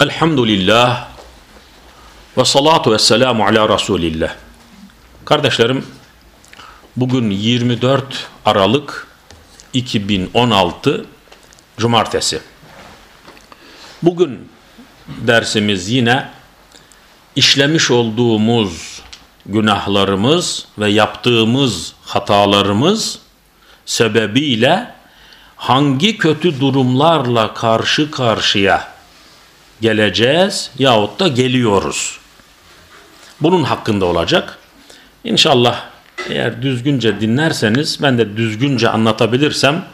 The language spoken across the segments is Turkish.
Elhamdülillah ve salatu ve selamu ala Resulillah. Kardeşlerim, bugün 24 Aralık 2016 Cumartesi. Bugün dersimiz yine işlemiş olduğumuz günahlarımız ve yaptığımız hatalarımız sebebiyle hangi kötü durumlarla karşı karşıya geleceğiz yahut da geliyoruz. Bunun hakkında olacak. İnşallah eğer düzgünce dinlerseniz ben de düzgünce anlatabilirsem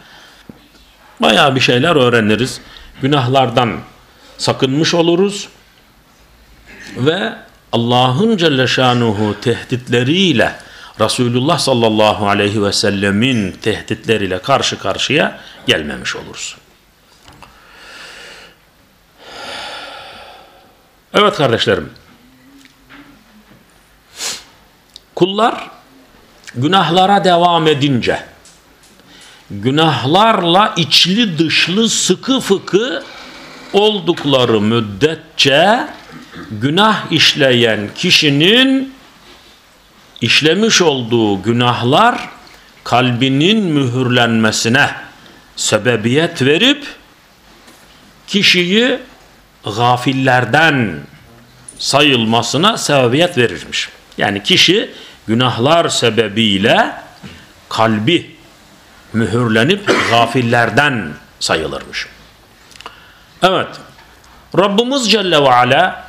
bayağı bir şeyler öğreniriz. Günahlardan sakınmış oluruz ve Allah'ın Celle Şanuhu tehditleriyle Resulullah sallallahu aleyhi ve sellemin tehditleriyle karşı karşıya gelmemiş oluruz. Evet kardeşlerim. Kullar günahlara devam edince günahlarla içli dışlı sıkı fıkı oldukları müddetçe günah işleyen kişinin işlemiş olduğu günahlar kalbinin mühürlenmesine sebebiyet verip kişiyi gafillerden sayılmasına sebebiyet verirmiş. Yani kişi günahlar sebebiyle kalbi mühürlenip gafillerden sayılırmış. Evet. Rabbimiz Celle ve Ala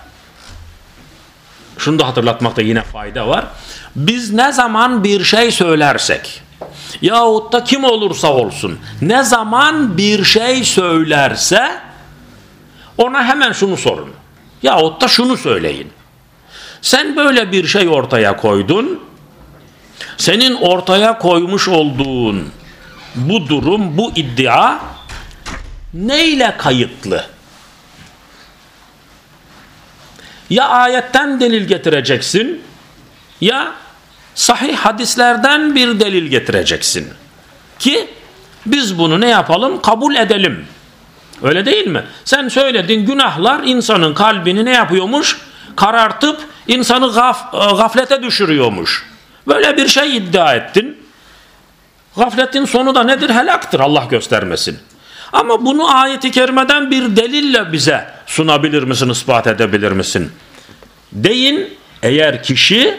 şunu da hatırlatmakta yine fayda var. Biz ne zaman bir şey söylersek yahut da kim olursa olsun ne zaman bir şey söylerse ona hemen şunu sorun. Yahut da şunu söyleyin. Sen böyle bir şey ortaya koydun. Senin ortaya koymuş olduğun bu durum, bu iddia neyle kayıtlı? Ya ayetten delil getireceksin ya sahih hadislerden bir delil getireceksin. Ki biz bunu ne yapalım? Kabul edelim. Öyle değil mi? Sen söyledin günahlar insanın kalbini ne yapıyormuş? Karartıp insanı gaf gaflete düşürüyormuş. Böyle bir şey iddia ettin. Gafletin sonu da nedir? Helaktır Allah göstermesin. Ama bunu ayeti kerimeden bir delille bize sunabilir misin, ispat edebilir misin? Deyin eğer kişi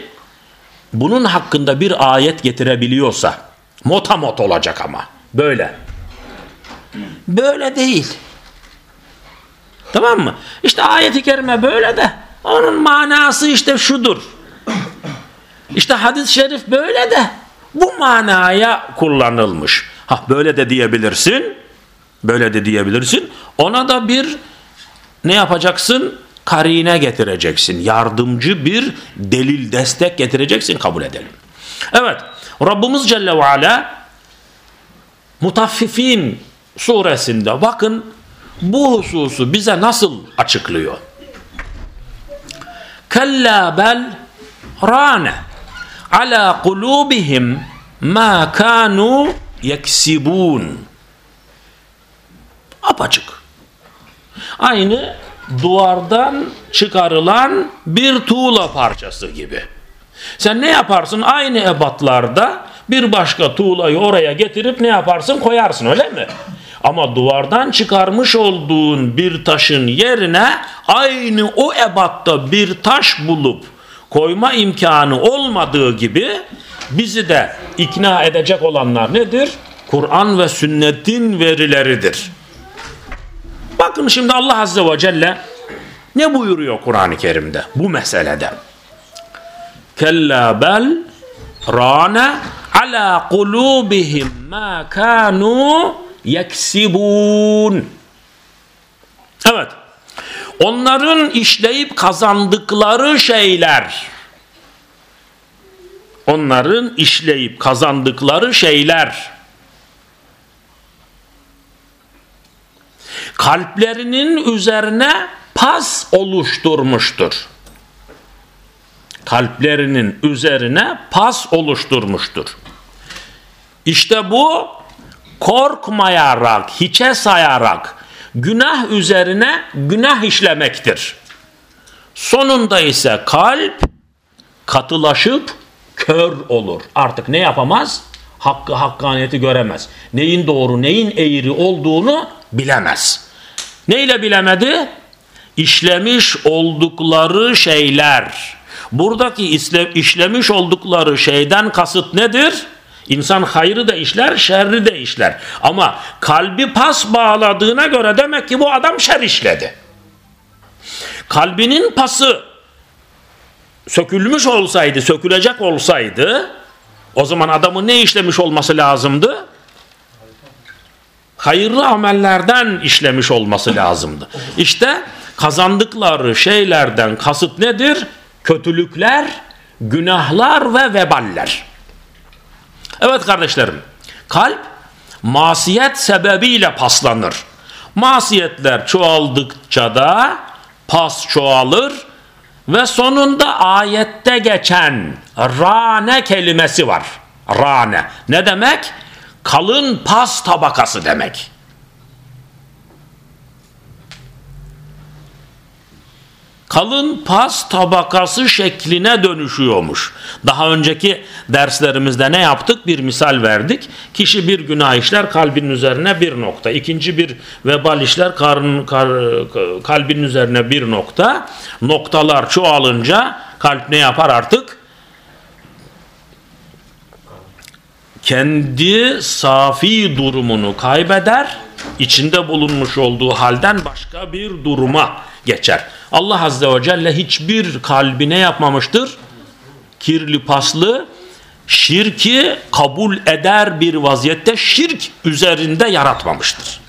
bunun hakkında bir ayet getirebiliyorsa motamot olacak ama böyle. Böyle değil. Tamam mı? İşte ayeti kerime böyle de onun manası işte şudur. İşte hadis-i şerif böyle de bu manaya kullanılmış. Ha böyle de diyebilirsin. Böyle de diyebilirsin. Ona da bir ne yapacaksın? Karine getireceksin. Yardımcı bir delil, destek getireceksin. Kabul edelim. Evet. Rabbimiz Celle ve Ala Mutaffifin suresinde bakın bu hususu bize nasıl açıklıyor? Kella bel rane ala kulubihim ma kanu yeksibun apaçık. Aynı duvardan çıkarılan bir tuğla parçası gibi. Sen ne yaparsın? Aynı ebatlarda bir başka tuğlayı oraya getirip ne yaparsın? Koyarsın öyle mi ama duvardan çıkarmış olduğun bir taşın yerine aynı o ebatta bir taş bulup koyma imkanı olmadığı gibi bizi de ikna edecek olanlar nedir? Kur'an ve sünnetin verileridir. Bakın şimdi Allah Azze ve Celle ne buyuruyor Kur'an-ı Kerim'de bu meselede? Kella bel rana ala kulubihim ma kanu yeksibun. Evet. Onların işleyip kazandıkları şeyler onların işleyip kazandıkları şeyler kalplerinin üzerine pas oluşturmuştur. Kalplerinin üzerine pas oluşturmuştur. İşte bu korkmayarak, hiçe sayarak günah üzerine günah işlemektir. Sonunda ise kalp katılaşıp kör olur. Artık ne yapamaz? Hakkı hakkaniyeti göremez. Neyin doğru neyin eğri olduğunu bilemez. Neyle bilemedi? İşlemiş oldukları şeyler. Buradaki işlemiş oldukları şeyden kasıt nedir? İnsan hayrı da işler, şerri de işler. Ama kalbi pas bağladığına göre demek ki bu adam şer işledi. Kalbinin pası sökülmüş olsaydı, sökülecek olsaydı o zaman adamın ne işlemiş olması lazımdı? Hayırlı amellerden işlemiş olması lazımdı. İşte kazandıkları şeylerden kasıt nedir? Kötülükler, günahlar ve veballer. Evet kardeşlerim, kalp masiyet sebebiyle paslanır. Masiyetler çoğaldıkça da pas çoğalır ve sonunda ayette geçen rane kelimesi var. Rane. Ne demek? Kalın pas tabakası demek. Kalın pas tabakası şekline dönüşüyormuş. Daha önceki derslerimizde ne yaptık? Bir misal verdik. Kişi bir günah işler kalbinin üzerine bir nokta. İkinci bir vebal işler karın, kar, kalbinin üzerine bir nokta. Noktalar çoğalınca kalp ne yapar artık? Kendi safi durumunu kaybeder. İçinde bulunmuş olduğu halden başka bir duruma geçer. Allah Azze ve Celle hiçbir kalbine yapmamıştır. Kirli paslı şirki kabul eder bir vaziyette şirk üzerinde yaratmamıştır.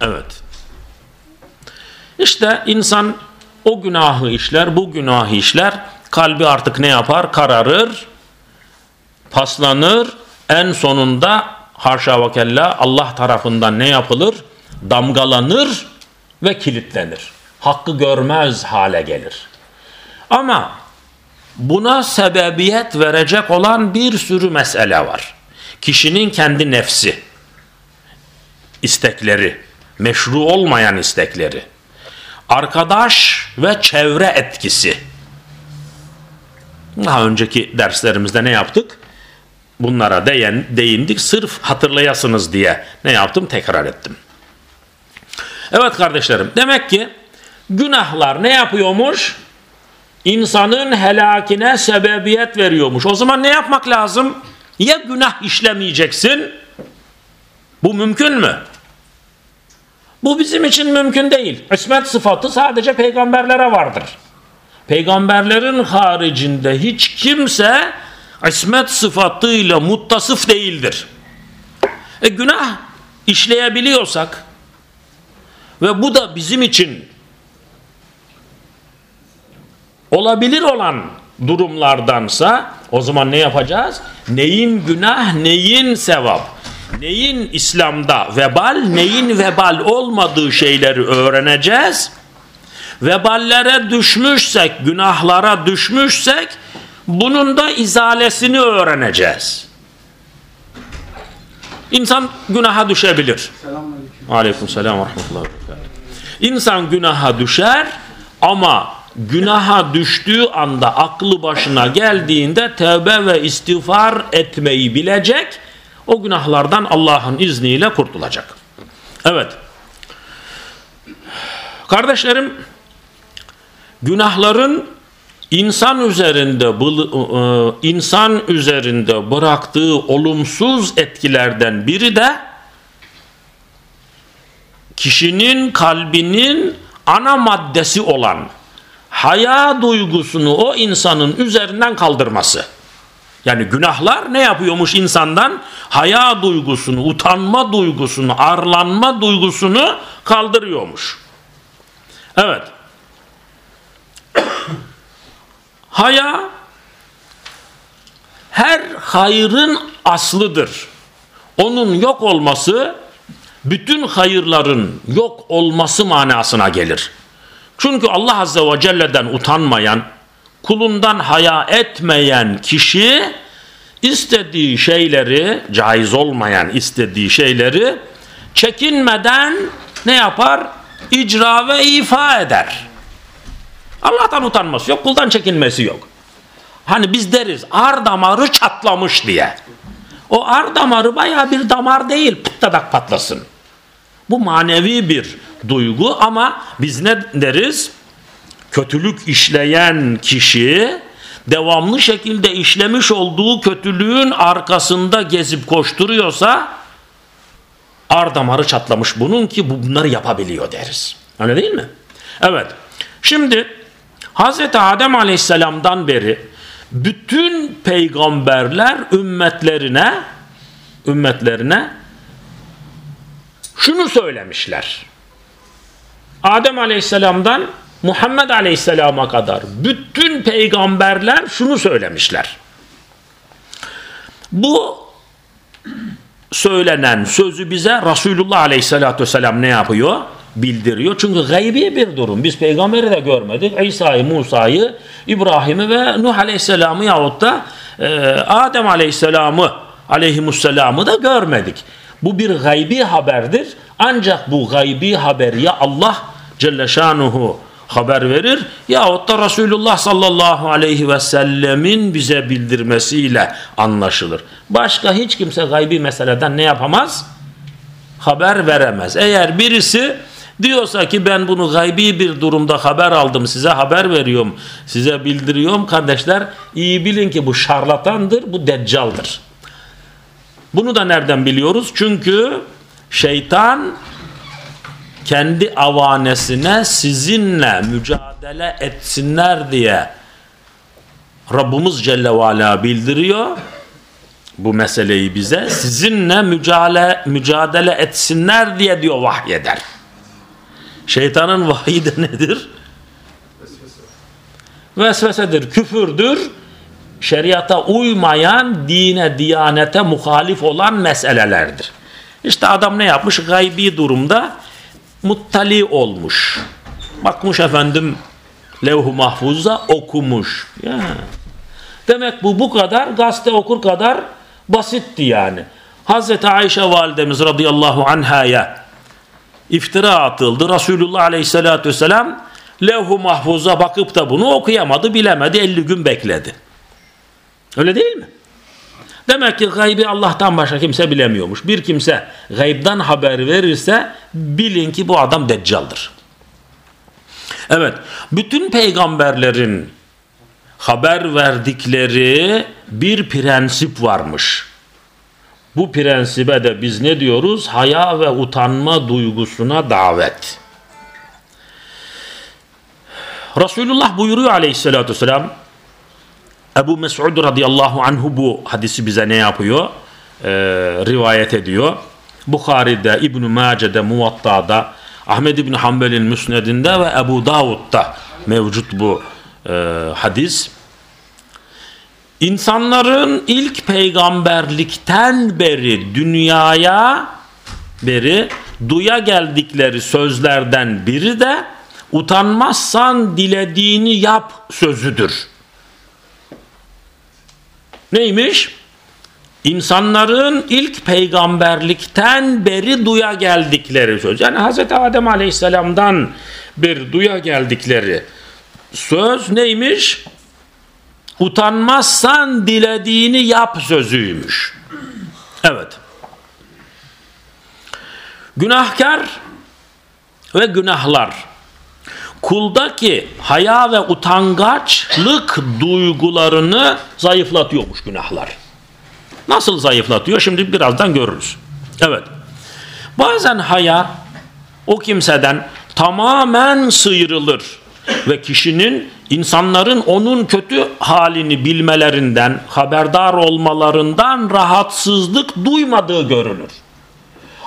Evet. İşte insan o günahı işler, bu günahı işler. Kalbi artık ne yapar? Kararır, paslanır. En sonunda haşa ve kella Allah tarafından ne yapılır? damgalanır ve kilitlenir. Hakkı görmez hale gelir. Ama buna sebebiyet verecek olan bir sürü mesele var. Kişinin kendi nefsi, istekleri, meşru olmayan istekleri, arkadaş ve çevre etkisi. Daha önceki derslerimizde ne yaptık? Bunlara değin, değindik sırf hatırlayasınız diye ne yaptım tekrar ettim. Evet kardeşlerim demek ki günahlar ne yapıyormuş? İnsanın helakine sebebiyet veriyormuş. O zaman ne yapmak lazım? Ya günah işlemeyeceksin? Bu mümkün mü? Bu bizim için mümkün değil. İsmet sıfatı sadece peygamberlere vardır. Peygamberlerin haricinde hiç kimse ismet sıfatıyla muttasıf değildir. E günah işleyebiliyorsak ve bu da bizim için olabilir olan durumlardansa o zaman ne yapacağız? Neyin günah, neyin sevap? Neyin İslam'da vebal, neyin vebal olmadığı şeyleri öğreneceğiz. Veballere düşmüşsek, günahlara düşmüşsek bunun da izalesini öğreneceğiz. İnsan günaha düşebilir. Aleyküm selam ve rahmetullah. İnsan günaha düşer ama günaha düştüğü anda aklı başına geldiğinde tevbe ve istiğfar etmeyi bilecek. O günahlardan Allah'ın izniyle kurtulacak. Evet. Kardeşlerim günahların insan üzerinde e, insan üzerinde bıraktığı olumsuz etkilerden biri de kişinin kalbinin ana maddesi olan haya duygusunu o insanın üzerinden kaldırması. Yani günahlar ne yapıyormuş insandan? Haya duygusunu, utanma duygusunu, arlanma duygusunu kaldırıyormuş. Evet. Haya her hayrın aslıdır. Onun yok olması bütün hayırların yok olması manasına gelir. Çünkü Allah Azze ve Celle'den utanmayan, kulundan haya etmeyen kişi istediği şeyleri, caiz olmayan istediği şeyleri çekinmeden ne yapar? İcra ve ifa eder. Allah'tan utanması yok, kuldan çekinmesi yok. Hani biz deriz ar damarı çatlamış diye. O ar damarı baya bir damar değil pıttadak patlasın. Bu manevi bir duygu ama biz ne deriz? Kötülük işleyen kişi devamlı şekilde işlemiş olduğu kötülüğün arkasında gezip koşturuyorsa ar damarı çatlamış bunun ki bunları yapabiliyor deriz. Öyle değil mi? Evet. Şimdi Hz. Adem Aleyhisselam'dan beri bütün peygamberler ümmetlerine ümmetlerine şunu söylemişler. Adem Aleyhisselam'dan Muhammed Aleyhisselam'a kadar bütün peygamberler şunu söylemişler. Bu söylenen sözü bize Resulullah Aleyhisselatü Vesselam ne yapıyor? Bildiriyor. Çünkü gaybi bir durum. Biz peygamberi de görmedik. İsa'yı, Musa'yı, İbrahim'i ve Nuh Aleyhisselam'ı yahut da e, Adem Aleyhisselam'ı Aleyhimusselam'ı da görmedik. Bu bir gaybi haberdir. Ancak bu gaybi haber ya Allah Celle Şanuhu haber verir yahut da Resulullah sallallahu aleyhi ve sellemin bize bildirmesiyle anlaşılır. Başka hiç kimse gaybi meseleden ne yapamaz? Haber veremez. Eğer birisi diyorsa ki ben bunu gaybi bir durumda haber aldım size haber veriyorum size bildiriyorum kardeşler iyi bilin ki bu şarlatandır bu deccaldır. Bunu da nereden biliyoruz? Çünkü şeytan kendi avanesine sizinle mücadele etsinler diye Rabbimiz Celle ve Ala bildiriyor bu meseleyi bize sizinle mücadele, mücadele etsinler diye diyor vahyeder. Şeytanın vahyi de nedir? Vesvesedir, küfürdür. Şeriata uymayan, dine, diyanete muhalif olan meselelerdir. İşte adam ne yapmış? Gaybi durumda muttali olmuş. Bakmış efendim levh-u mahfuzda okumuş. Ya. Demek bu bu kadar gazete okur kadar basitti yani. Hazreti Ayşe validemiz radıyallahu anhaya iftira atıldı. Resulullah aleyhissalatü vesselam levh-u mahfuza bakıp da bunu okuyamadı, bilemedi, 50 gün bekledi. Öyle değil mi? Demek ki gaybi Allah'tan başka kimse bilemiyormuş. Bir kimse gaybdan haber verirse bilin ki bu adam deccaldır. Evet, bütün peygamberlerin haber verdikleri bir prensip varmış. Bu prensibe de biz ne diyoruz? Haya ve utanma duygusuna davet. Resulullah buyuruyor aleyhissalatü vesselam Ebu Mes'ud radıyallahu anhu bu hadisi bize ne yapıyor? Ee, rivayet ediyor. Bukhari'de, İbn-i Mace'de, Muvatta'da, Ahmed İbn Hanbel'in Müsned'inde ve Ebu Davud'da mevcut bu e, hadis. İnsanların ilk peygamberlikten beri dünyaya beri duya geldikleri sözlerden biri de utanmazsan dilediğini yap sözüdür. Neymiş? İnsanların ilk peygamberlikten beri duya geldikleri söz. Yani Hz. Adem Aleyhisselam'dan bir duya geldikleri söz neymiş? Utanmazsan dilediğini yap sözüymüş. Evet. Günahkar ve günahlar kuldaki haya ve utangaçlık duygularını zayıflatıyormuş günahlar. Nasıl zayıflatıyor? Şimdi birazdan görürüz. Evet. Bazen haya o kimseden tamamen sıyrılır ve kişinin insanların onun kötü halini bilmelerinden, haberdar olmalarından rahatsızlık duymadığı görülür.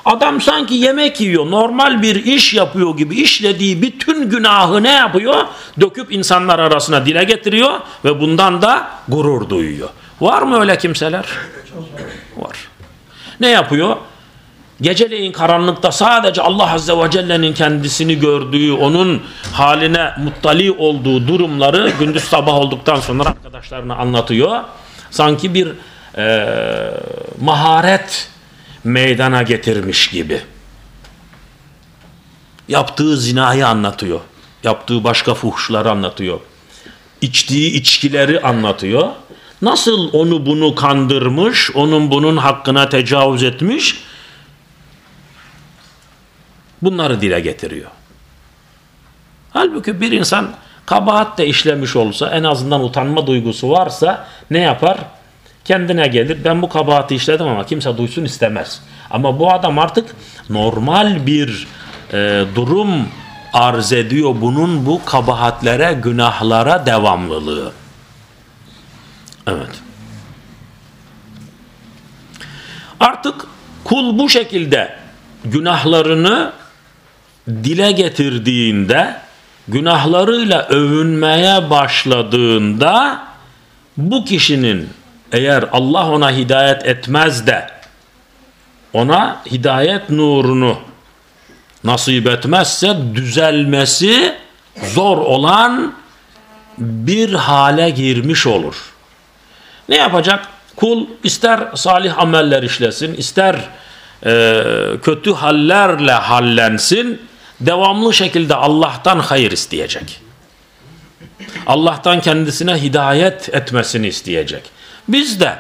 Adam sanki yemek yiyor, normal bir iş yapıyor gibi işlediği bütün günahı ne yapıyor? Döküp insanlar arasına dile getiriyor ve bundan da gurur duyuyor. Var mı öyle kimseler? Var. Ne yapıyor? Geceleyin karanlıkta sadece Allah Azze ve Celle'nin kendisini gördüğü, onun haline muttali olduğu durumları gündüz sabah olduktan sonra arkadaşlarına anlatıyor. Sanki bir e, maharet meydana getirmiş gibi. Yaptığı zinayı anlatıyor. Yaptığı başka fuhuşları anlatıyor. İçtiği içkileri anlatıyor. Nasıl onu bunu kandırmış, onun bunun hakkına tecavüz etmiş bunları dile getiriyor. Halbuki bir insan kabahat de işlemiş olsa en azından utanma duygusu varsa ne yapar? Kendine gelir ben bu kabahati işledim ama kimse duysun istemez. Ama bu adam artık normal bir e, durum arz ediyor bunun bu kabahatlere, günahlara devamlılığı. Evet. Artık kul bu şekilde günahlarını dile getirdiğinde günahlarıyla övünmeye başladığında bu kişinin eğer Allah ona hidayet etmez de ona hidayet nurunu nasip etmezse düzelmesi zor olan bir hale girmiş olur. Ne yapacak? Kul ister salih ameller işlesin, ister e, kötü hallerle hallensin, devamlı şekilde Allah'tan hayır isteyecek. Allah'tan kendisine hidayet etmesini isteyecek. Biz de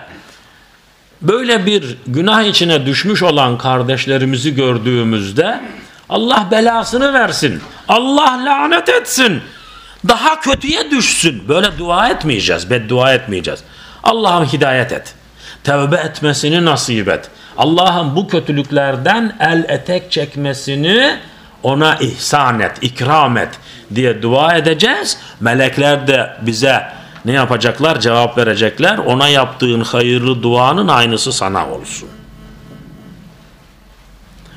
böyle bir günah içine düşmüş olan kardeşlerimizi gördüğümüzde Allah belasını versin. Allah lanet etsin. Daha kötüye düşsün. Böyle dua etmeyeceğiz. Beddua etmeyeceğiz. Allah'ım hidayet et. Tevbe etmesini nasip et. Allah'ın bu kötülüklerden el etek çekmesini ona ihsan et, ikram et diye dua edeceğiz. Melekler de bize ne yapacaklar? Cevap verecekler. Ona yaptığın hayırlı duanın aynısı sana olsun.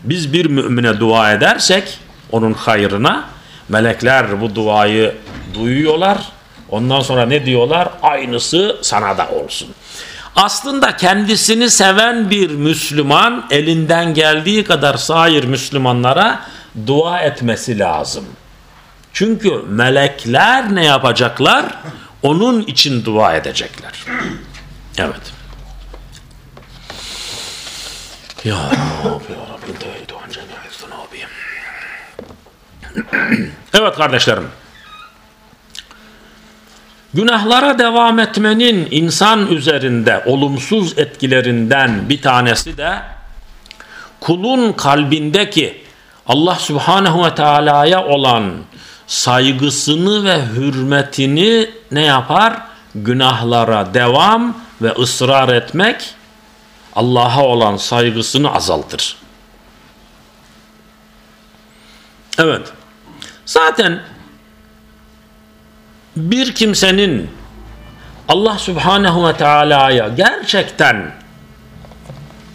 Biz bir mümine dua edersek onun hayrına melekler bu duayı duyuyorlar. Ondan sonra ne diyorlar? Aynısı sana da olsun. Aslında kendisini seven bir Müslüman elinden geldiği kadar sair Müslümanlara dua etmesi lazım. Çünkü melekler ne yapacaklar? Onun için dua edecekler. Evet. Ya Rabbi ya Rabbi teydu an cemi'i Evet kardeşlerim. Günahlara devam etmenin insan üzerinde olumsuz etkilerinden bir tanesi de kulun kalbindeki Allah Subhanahu ve Teala'ya olan saygısını ve hürmetini ne yapar? Günahlara devam ve ısrar etmek Allah'a olan saygısını azaltır. Evet. Zaten bir kimsenin Allah Subhanahu ve Teala'ya gerçekten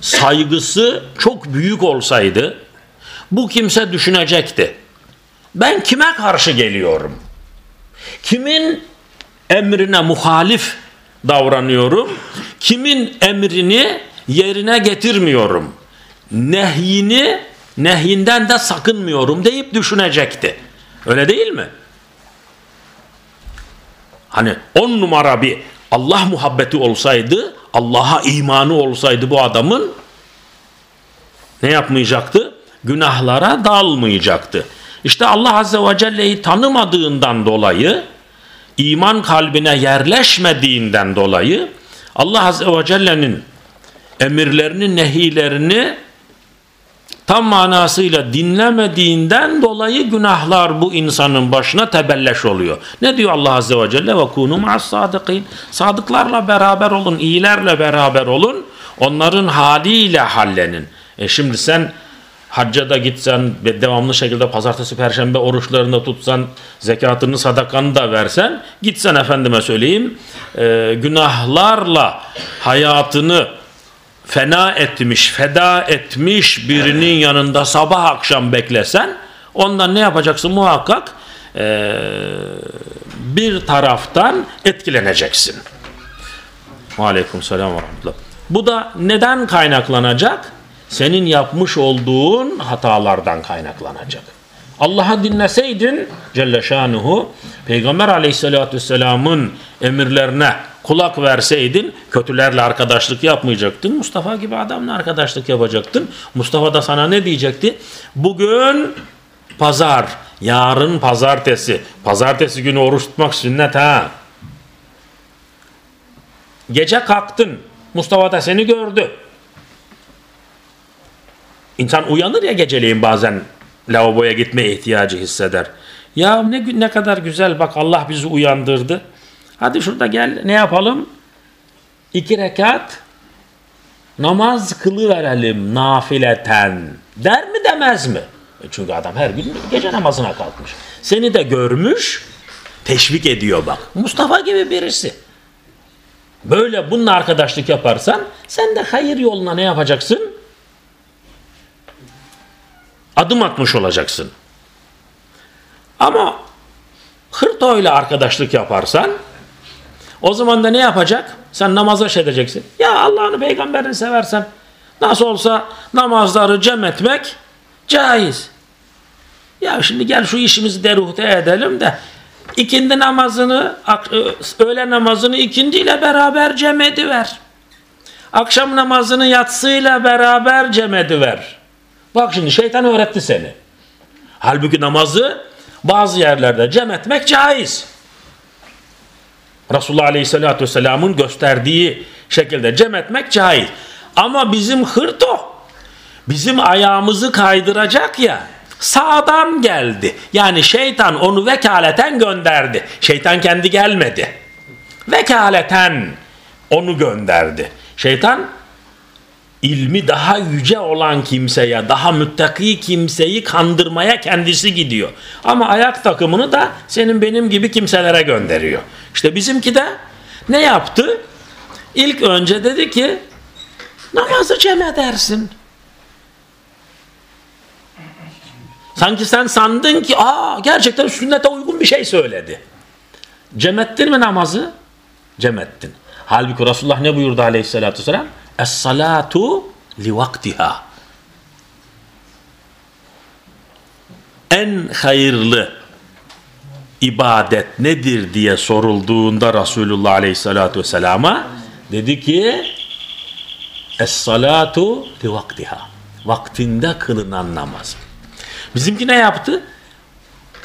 saygısı çok büyük olsaydı bu kimse düşünecekti. Ben kime karşı geliyorum? Kimin emrine muhalif davranıyorum? Kimin emrini yerine getirmiyorum? Nehyini, nehyinden de sakınmıyorum deyip düşünecekti. Öyle değil mi? Hani on numara bir Allah muhabbeti olsaydı, Allah'a imanı olsaydı bu adamın ne yapmayacaktı? Günahlara dalmayacaktı. İşte Allah Azze ve Celle'yi tanımadığından dolayı, iman kalbine yerleşmediğinden dolayı Allah Azze ve Celle'nin emirlerini, nehilerini tam manasıyla dinlemediğinden dolayı günahlar bu insanın başına tebelleş oluyor. Ne diyor Allah Azze ve Celle? Ma'as sadıkîn. Sadıklarla beraber olun, iyilerle beraber olun. Onların haliyle hallenin. E şimdi sen hacca da gitsen ve devamlı şekilde pazartesi perşembe oruçlarında tutsan zekatını sadakanı da versen gitsen efendime söyleyeyim e, günahlarla hayatını fena etmiş, feda etmiş birinin yanında sabah akşam beklesen ondan ne yapacaksın muhakkak ee, bir taraftan etkileneceksin. Aleyküm selam ve rahmetullah. Bu da neden kaynaklanacak? Senin yapmış olduğun hatalardan kaynaklanacak. Allah'a dinleseydin Celle Şanuhu Peygamber aleyhissalatü vesselamın emirlerine kulak verseydin kötülerle arkadaşlık yapmayacaktın. Mustafa gibi adamla arkadaşlık yapacaktın. Mustafa da sana ne diyecekti? Bugün pazar, yarın pazartesi. Pazartesi günü oruç tutmak sünnet ha. Gece kalktın. Mustafa da seni gördü. İnsan uyanır ya geceleyin bazen lavaboya gitmeye ihtiyacı hisseder. Ya ne, ne kadar güzel bak Allah bizi uyandırdı. Hadi şurada gel ne yapalım? İki rekat namaz kılı verelim nafileten. Der mi demez mi? E çünkü adam her gün gece namazına kalkmış. Seni de görmüş, teşvik ediyor bak. Mustafa gibi birisi. Böyle bununla arkadaşlık yaparsan sen de hayır yoluna ne yapacaksın? Adım atmış olacaksın. Ama hırto ile arkadaşlık yaparsan o zaman da ne yapacak? Sen namaza şey edeceksin. Ya Allah'ını peygamberini seversen nasıl olsa namazları cem etmek caiz. Ya şimdi gel şu işimizi deruhte edelim de ikindi namazını e, öğle namazını ikindiyle beraber cem ediver. Akşam namazını yatsıyla beraber cem ediver. Bak şimdi şeytan öğretti seni. Halbuki namazı bazı yerlerde cem etmek caiz. Resulullah Aleyhisselatü Vesselam'ın gösterdiği şekilde cem etmek caiz. Ama bizim hırto bizim ayağımızı kaydıracak ya sağdan geldi. Yani şeytan onu vekaleten gönderdi. Şeytan kendi gelmedi. Vekaleten onu gönderdi. Şeytan ilmi daha yüce olan kimseye, daha müttaki kimseyi kandırmaya kendisi gidiyor. Ama ayak takımını da senin benim gibi kimselere gönderiyor. İşte bizimki de ne yaptı? İlk önce dedi ki namazı cem edersin. Sanki sen sandın ki aa gerçekten sünnete uygun bir şey söyledi. Cem ettin mi namazı? Cem ettin. Halbuki Resulullah ne buyurdu aleyhissalatü vesselam? Es-salatu li vaktiha. En hayırlı ibadet nedir diye sorulduğunda Resulullah Aleyhisselatü Vesselam'a dedi ki Es-salatu li vaktiha. Vaktinde kılınan namaz. Bizimki ne yaptı?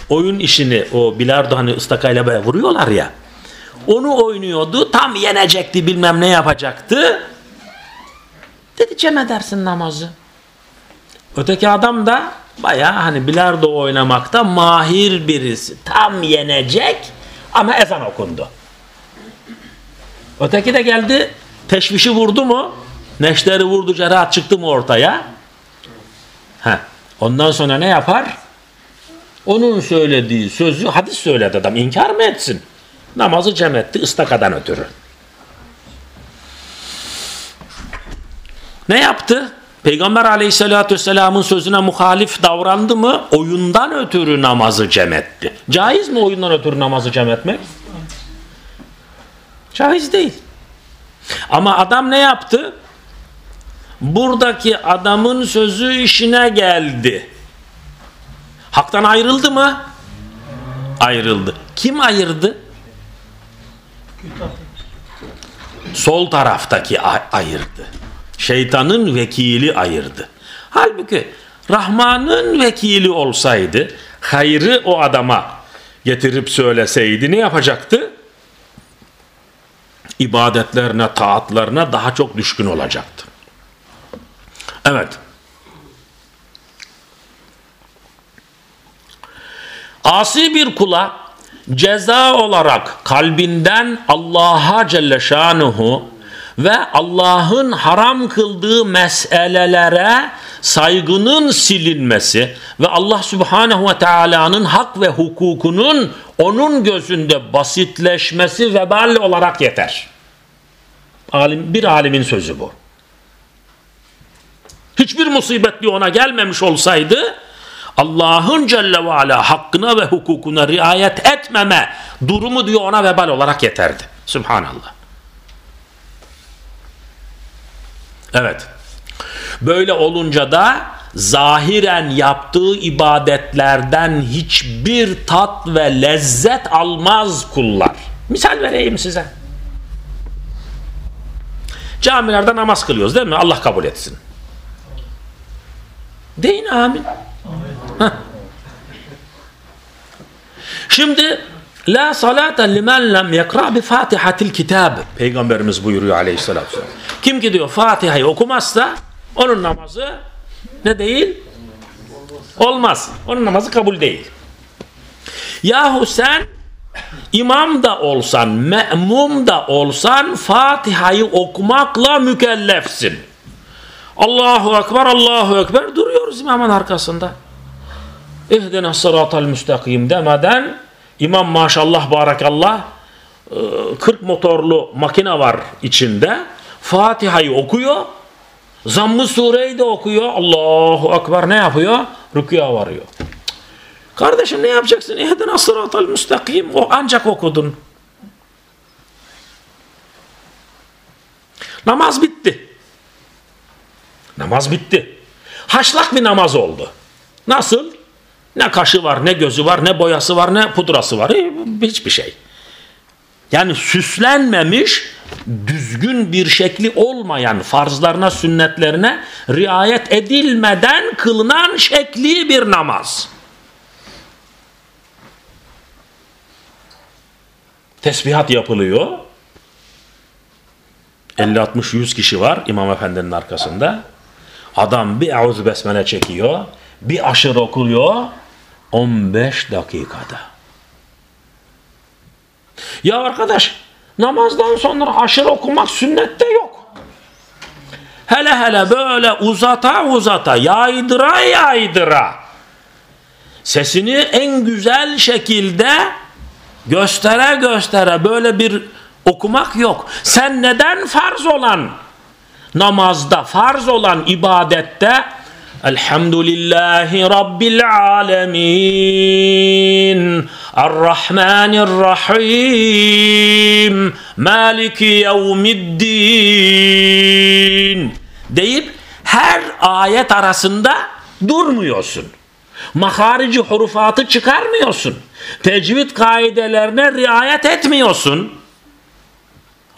Oyun işini o bilardo hani ıstakayla böyle vuruyorlar ya. Onu oynuyordu. Tam yenecekti bilmem ne yapacaktı. Dedi cem edersin namazı. Öteki adam da baya hani bilardo oynamakta mahir birisi. Tam yenecek ama ezan okundu. Öteki de geldi teşvişi vurdu mu? Neşteri vurdu cerahat çıktı mı ortaya? Heh. Ondan sonra ne yapar? Onun söylediği sözü hadis söyledi adam. inkar mı etsin? Namazı cem etti ıstakadan ötürü. Ne yaptı? Peygamber aleyhissalatü vesselamın sözüne muhalif davrandı mı oyundan ötürü namazı cem etti. Caiz mi oyundan ötürü namazı cem etmek? Caiz değil. Ama adam ne yaptı? Buradaki adamın sözü işine geldi. Haktan ayrıldı mı? Ayrıldı. Kim ayırdı? Sol taraftaki ayırdı şeytanın vekili ayırdı. Halbuki Rahman'ın vekili olsaydı hayrı o adama getirip söyleseydi ne yapacaktı? İbadetlerine, taatlarına daha çok düşkün olacaktı. Evet. Asi bir kula ceza olarak kalbinden Allah'a Celle Şanuhu ve Allah'ın haram kıldığı meselelere saygının silinmesi ve Allah Subhanahu ve Taala'nın hak ve hukukunun onun gözünde basitleşmesi vebal olarak yeter. Alim, bir alimin sözü bu. Hiçbir musibetli ona gelmemiş olsaydı Allah'ın Celle ve Ala hakkına ve hukukuna riayet etmeme durumu diyor ona vebal olarak yeterdi. Subhanallah. Evet. Böyle olunca da zahiren yaptığı ibadetlerden hiçbir tat ve lezzet almaz kullar. Misal vereyim size. Camilerde namaz kılıyoruz değil mi? Allah kabul etsin. Deyin amin. amin. Şimdi La salate limen lem yekra bi fatihatil kitab. Peygamberimiz buyuruyor aleyhissalatü vesselam. Kim ki diyor Fatiha'yı okumazsa onun namazı ne değil? Olmaz. Onun namazı kabul değil. Yahu sen imam da olsan, me'mum da olsan Fatiha'yı okumakla mükellefsin. Allahu Ekber, Allahu Ekber duruyoruz imamın arkasında. İhdina sıratal müstakim demeden imam maşallah barakallah 40 motorlu makine var içinde. Fatiha'yı okuyor. Zamm-ı sureyi de okuyor. Allahu Ekber ne yapıyor? Rükuya varıyor. Kardeşim ne yapacaksın? İhdina sıratal müstakim. O ancak okudun. Namaz bitti. Namaz bitti. Haşlak bir namaz oldu. Nasıl? Ne kaşı var, ne gözü var, ne boyası var, ne pudrası var. Hiçbir şey. Yani süslenmemiş, düzgün bir şekli olmayan farzlarına, sünnetlerine riayet edilmeden kılınan şekli bir namaz. Tesbihat yapılıyor. 50-60-100 kişi var İmam Efendi'nin arkasında. Adam bir eûzü besmele çekiyor. Bir aşır okuyor. 15 dakikada. Ya arkadaş namazdan sonra aşır okumak sünnette yok. Hele hele böyle uzata uzata yaydıra yaydıra sesini en güzel şekilde göstere göstere böyle bir okumak yok. Sen neden farz olan namazda, farz olan ibadette Elhamdülillahi Rabbil alemin Errahmanirrahim Maliki yevmiddin deyip her ayet arasında durmuyorsun. Maharici hurufatı çıkarmıyorsun. Tecvid kaidelerine riayet etmiyorsun.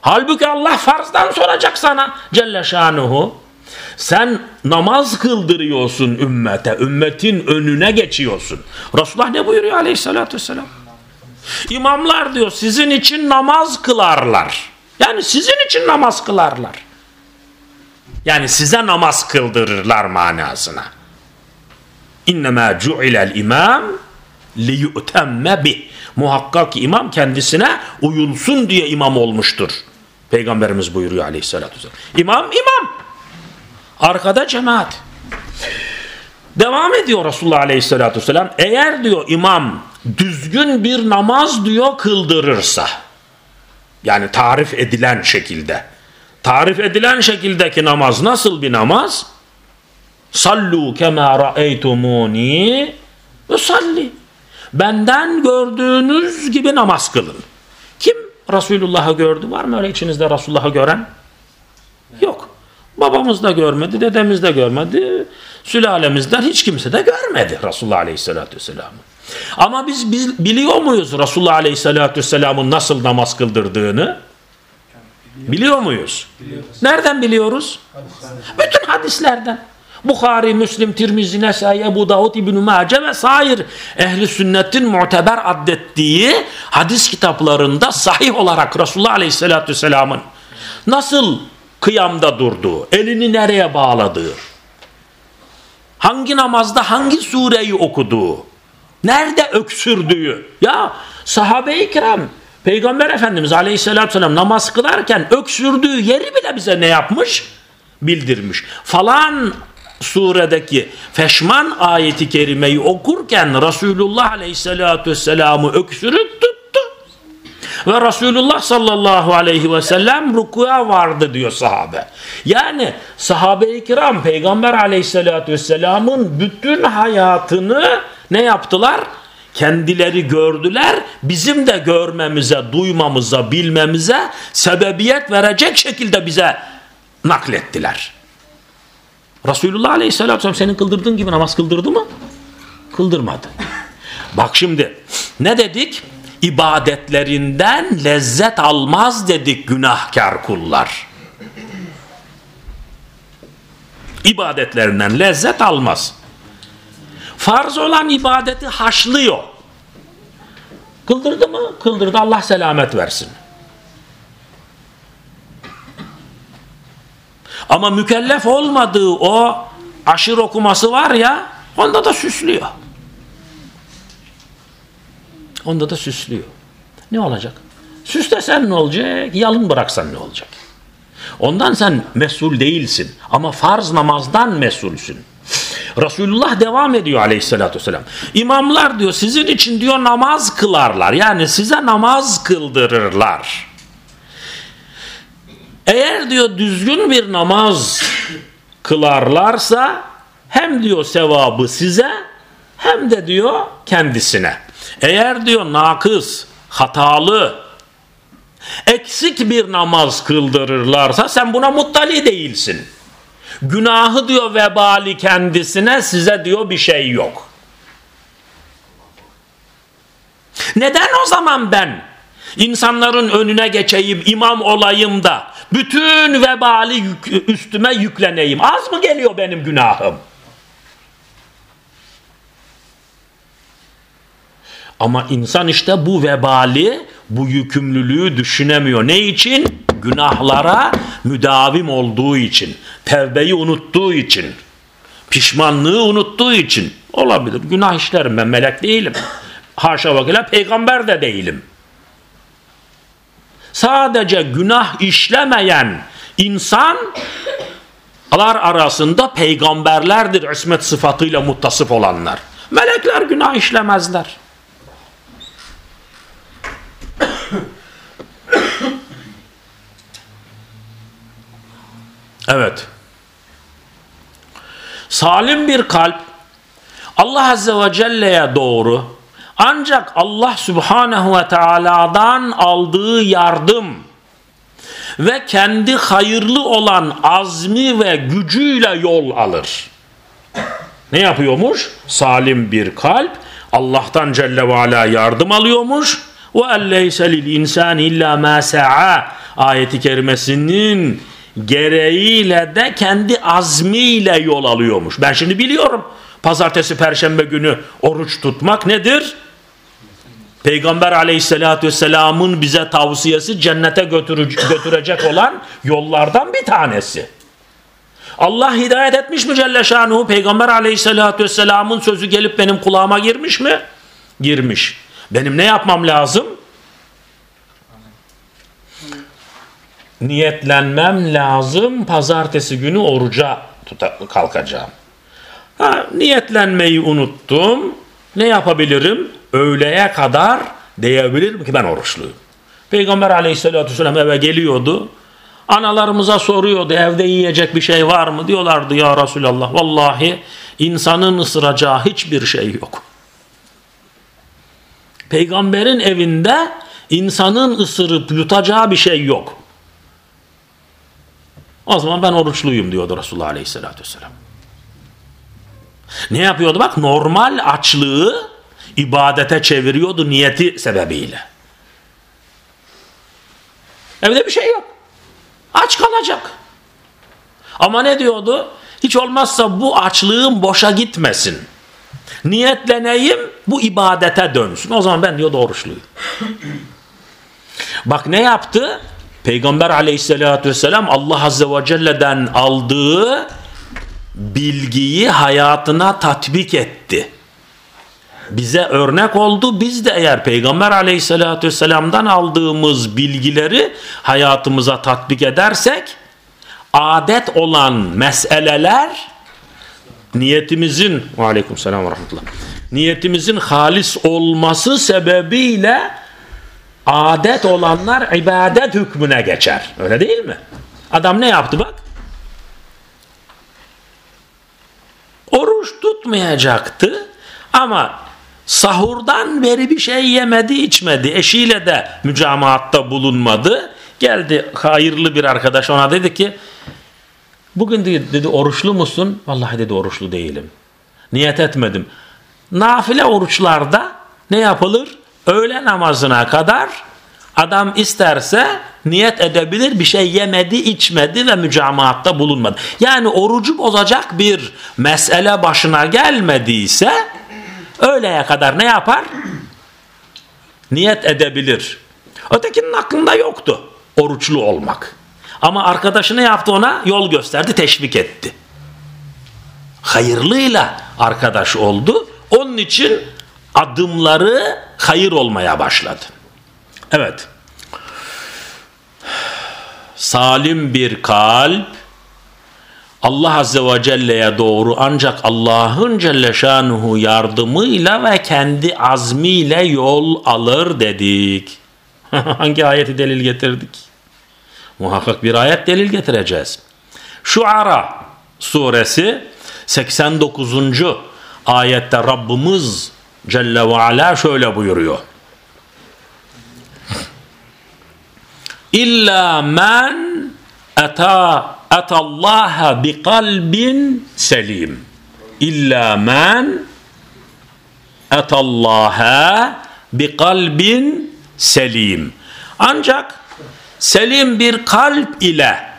Halbuki Allah farzdan soracak sana Celle Şanuhu. Sen namaz kıldırıyorsun ümmete. Ümmetin önüne geçiyorsun. Resulullah ne buyuruyor aleyhissalatü vesselam? İmamlar diyor sizin için namaz kılarlar. Yani sizin için namaz kılarlar. Yani size namaz kıldırırlar manasına. İnnemâ cu'ilel imam liyu'temme bih. Muhakkak imam kendisine uyulsun diye imam olmuştur. Peygamberimiz buyuruyor aleyhissalatü vesselam. İmam imam. Arkada cemaat. Devam ediyor Resulullah aleyhissalatü vesselam. Eğer diyor imam düzgün bir namaz diyor kıldırırsa yani tarif edilen şekilde tarif edilen şekildeki namaz nasıl bir namaz? Sallu kema ra'eytumuni ve salli. Benden gördüğünüz gibi namaz kılın. Kim Resulullah'ı gördü? Var mı öyle içinizde Resulullah'ı gören? Yok. Babamız da görmedi, dedemiz de görmedi, sülalemizden hiç kimse de görmedi Resulullah Aleyhisselatü Vesselam'ı. Ama biz, biz biliyor muyuz Resulullah Aleyhisselatü Vesselam'ın nasıl namaz kıldırdığını? Biliyor muyuz? Biliyoruz. Nereden biliyoruz? Hadislerden. Bütün hadislerden. Bukhari, Müslim, Tirmizi, Nesai, Ebu Davud, İbn-i Mace ve sair ehli sünnetin muteber addettiği hadis kitaplarında sahih olarak Resulullah Aleyhisselatü Vesselam'ın nasıl kıyamda durduğu, elini nereye bağladığı, hangi namazda hangi sureyi okuduğu, nerede öksürdüğü. Ya sahabe-i kiram Peygamber Efendimiz Aleyhisselatü Vesselam namaz kılarken öksürdüğü yeri bile bize ne yapmış? Bildirmiş. Falan suredeki feşman ayeti kerimeyi okurken Resulullah Aleyhisselatü Vesselam'ı öksürük tuttu. Ve Resulullah sallallahu aleyhi ve sellem rukuya vardı diyor sahabe. Yani sahabe-i kiram Peygamber aleyhissalatü vesselamın bütün hayatını ne yaptılar? Kendileri gördüler. Bizim de görmemize, duymamıza, bilmemize sebebiyet verecek şekilde bize naklettiler. Resulullah Aleyhisselatü Vesselam senin kıldırdığın gibi namaz kıldırdı mı? Kıldırmadı. Bak şimdi ne dedik? İbadetlerinden lezzet almaz dedik günahkar kullar. İbadetlerinden lezzet almaz. Farz olan ibadeti haşlıyor. Kıldırdı mı? Kıldırdı. Allah selamet versin. Ama mükellef olmadığı o aşır okuması var ya onda da süslüyor. Onda da süslüyor. Ne olacak? Süslesen ne olacak? Yalın bıraksan ne olacak? Ondan sen mesul değilsin. Ama farz namazdan mesulsün. Resulullah devam ediyor aleyhissalatü vesselam. İmamlar diyor sizin için diyor namaz kılarlar. Yani size namaz kıldırırlar. Eğer diyor düzgün bir namaz kılarlarsa hem diyor sevabı size hem de diyor kendisine. Eğer diyor nakıs, hatalı, eksik bir namaz kıldırırlarsa sen buna muttali değilsin. Günahı diyor vebali kendisine size diyor bir şey yok. Neden o zaman ben insanların önüne geçeyim, imam olayım da bütün vebali yük, üstüme yükleneyim? Az mı geliyor benim günahım? Ama insan işte bu vebali, bu yükümlülüğü düşünemiyor. Ne için? Günahlara müdavim olduğu için, tevbeyi unuttuğu için, pişmanlığı unuttuğu için olabilir. Günah işlerim ben melek değilim. Haşa vakile peygamber de değilim. Sadece günah işlemeyen insanlar arasında peygamberlerdir ismet sıfatıyla muttasıf olanlar. Melekler günah işlemezler. Evet. Salim bir kalp Allah Azze ve Celle'ye doğru ancak Allah Subhanahu ve Teala'dan aldığı yardım ve kendi hayırlı olan azmi ve gücüyle yol alır. Ne yapıyormuş? Salim bir kalp Allah'tan Celle ve Ala yardım alıyormuş. Ve elleyse lil insani illa ma sa'a ayeti kerimesinin gereğiyle de kendi azmiyle yol alıyormuş. Ben şimdi biliyorum. Pazartesi, perşembe günü oruç tutmak nedir? Peygamber aleyhissalatü vesselamın bize tavsiyesi cennete götürecek olan yollardan bir tanesi. Allah hidayet etmiş mi Celle Şanuhu? Peygamber aleyhissalatü vesselamın sözü gelip benim kulağıma girmiş mi? Girmiş. Benim ne yapmam lazım? Niyetlenmem lazım. Pazartesi günü oruca kalkacağım. Ha, niyetlenmeyi unuttum. Ne yapabilirim? Öğleye kadar diyebilirim ki ben oruçluyum. Peygamber aleyhissalatü vesselam eve geliyordu. Analarımıza soruyordu evde yiyecek bir şey var mı? Diyorlardı ya Resulallah vallahi insanın ısıracağı hiçbir şey yok. Peygamberin evinde insanın ısırıp yutacağı bir şey yok. O zaman ben oruçluyum diyordu Resulullah Aleyhisselatü Vesselam. Ne yapıyordu bak normal açlığı ibadete çeviriyordu niyeti sebebiyle. Evde bir şey yok. Aç kalacak. Ama ne diyordu? Hiç olmazsa bu açlığım boşa gitmesin. Niyetleneyim bu ibadete dönsün. O zaman ben diyor oruçluyum. Bak ne yaptı? Peygamber aleyhissalatü vesselam Allah azze ve celle'den aldığı bilgiyi hayatına tatbik etti. Bize örnek oldu. Biz de eğer Peygamber aleyhissalatü vesselam'dan aldığımız bilgileri hayatımıza tatbik edersek adet olan meseleler niyetimizin aleyküm selam ve rahmetullah niyetimizin halis olması sebebiyle adet olanlar ibadet hükmüne geçer. Öyle değil mi? Adam ne yaptı bak? Oruç tutmayacaktı ama sahurdan beri bir şey yemedi içmedi. Eşiyle de mücamaatta bulunmadı. Geldi hayırlı bir arkadaş ona dedi ki bugün dedi, dedi oruçlu musun? Vallahi dedi oruçlu değilim. Niyet etmedim. Nafile oruçlarda ne yapılır? Öğle namazına kadar adam isterse niyet edebilir bir şey yemedi, içmedi ve mücamaatta bulunmadı. Yani orucu bozacak bir mesele başına gelmediyse öğleye kadar ne yapar? Niyet edebilir. Ötekinin aklında yoktu oruçlu olmak. Ama arkadaşı ne yaptı ona? Yol gösterdi, teşvik etti. Hayırlıyla arkadaş oldu. Onun için adımları hayır olmaya başladı. Evet. Salim bir kalp Allah Azze ve Celle'ye doğru ancak Allah'ın Celle Şanuhu yardımıyla ve kendi azmiyle yol alır dedik. Hangi ayeti delil getirdik? Muhakkak bir ayet delil getireceğiz. Şuara suresi 89. ayette Rabbimiz Celle ve Ala şöyle buyuruyor. İlla men ata atallaha bi kalbin selim. İlla men atallaha bi kalbin selim. Ancak selim bir kalp ile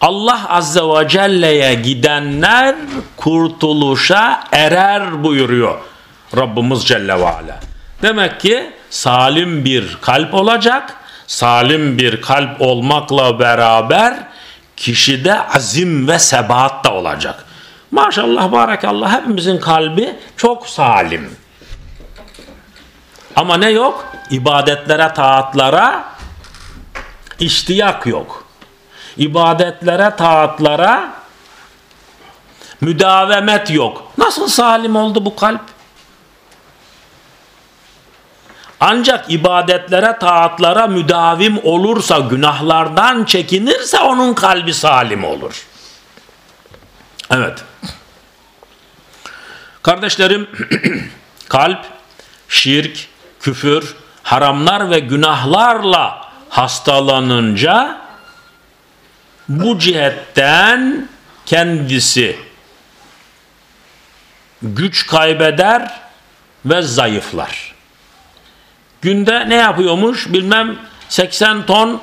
Allah Azze ve Celle'ye gidenler kurtuluşa erer buyuruyor Rabbimiz Celle ve Ala. Demek ki salim bir kalp olacak. Salim bir kalp olmakla beraber kişide azim ve sebat da olacak. Maşallah barakallah hepimizin kalbi çok salim. Ama ne yok? İbadetlere, taatlara iştiyak yok. İbadetlere, taatlara müdavemet yok. Nasıl salim oldu bu kalp? Ancak ibadetlere, taatlara müdavim olursa, günahlardan çekinirse onun kalbi salim olur. Evet. Kardeşlerim, kalp, şirk, küfür, haramlar ve günahlarla hastalanınca bu cihetten kendisi güç kaybeder ve zayıflar. Günde ne yapıyormuş? Bilmem 80 ton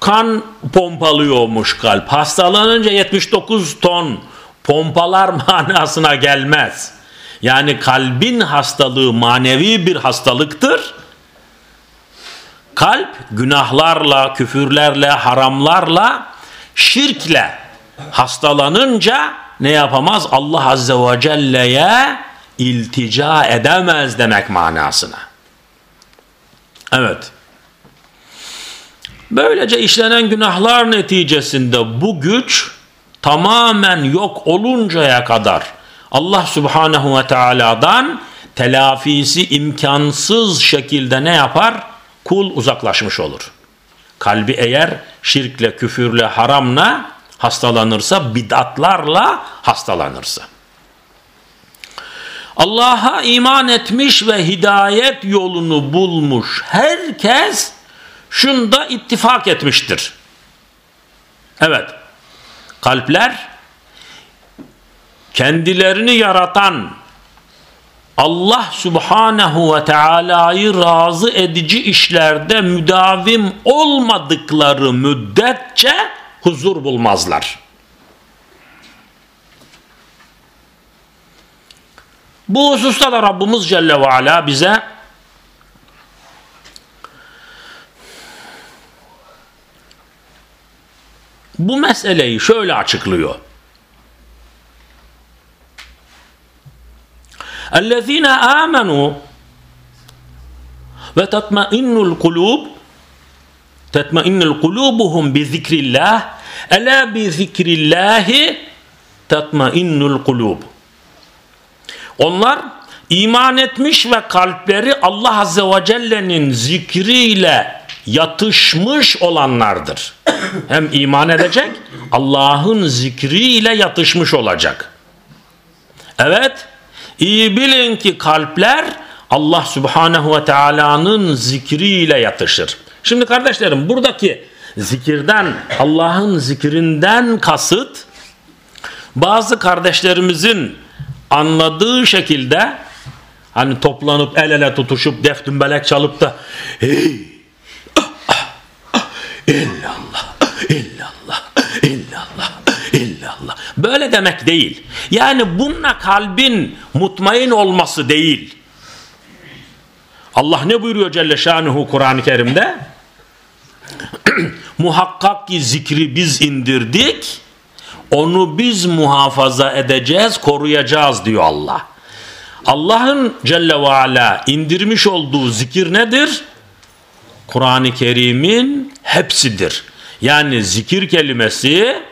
kan pompalıyormuş kalp. Hastalanınca 79 ton pompalar manasına gelmez. Yani kalbin hastalığı manevi bir hastalıktır. Kalp günahlarla, küfürlerle, haramlarla, şirkle hastalanınca ne yapamaz? Allah Azze ve Celle'ye iltica edemez demek manasına. Evet. Böylece işlenen günahlar neticesinde bu güç tamamen yok oluncaya kadar Allah Subhanahu ve Teala'dan telafisi imkansız şekilde ne yapar? Kul uzaklaşmış olur. Kalbi eğer şirkle, küfürle, haramla hastalanırsa, bid'atlarla hastalanırsa. Allah'a iman etmiş ve hidayet yolunu bulmuş herkes şunda ittifak etmiştir. Evet, kalpler kendilerini yaratan Allah subhanehu ve teala'yı razı edici işlerde müdavim olmadıkları müddetçe huzur bulmazlar. Bu hususta da Rabbimiz Celle ve Ala bize bu meseleyi şöyle açıklıyor. اَلَّذ۪ينَ آمَنُوا وَتَطْمَئِنُّ الْقُلُوبُ تَطْمَئِنُّ الْقُلُوبُهُمْ بِذِكْرِ اللّٰهِ اَلَا بِذِكْرِ اللّٰهِ تَطْمَئِنُّ الْقُلُوبُ onlar iman etmiş ve kalpleri Allah Azze ve Celle'nin zikriyle yatışmış olanlardır. Hem iman edecek, Allah'ın zikriyle yatışmış olacak. Evet, iyi bilin ki kalpler Allah Subhanahu ve Teala'nın zikriyle yatışır. Şimdi kardeşlerim buradaki zikirden, Allah'ın zikrinden kasıt bazı kardeşlerimizin anladığı şekilde hani toplanıp el ele tutuşup def dümbelek çalıp da hey, ah, ah, ah, illallah, illallah, illallah, illallah. Böyle demek değil. Yani bununla kalbin mutmain olması değil. Allah ne buyuruyor Celle Şanuhu Kur'an-ı Kerim'de? Muhakkak ki zikri biz indirdik, onu biz muhafaza edeceğiz, koruyacağız diyor Allah. Allah'ın Celle ve Ala indirmiş olduğu zikir nedir? Kur'an-ı Kerim'in hepsidir. Yani zikir kelimesi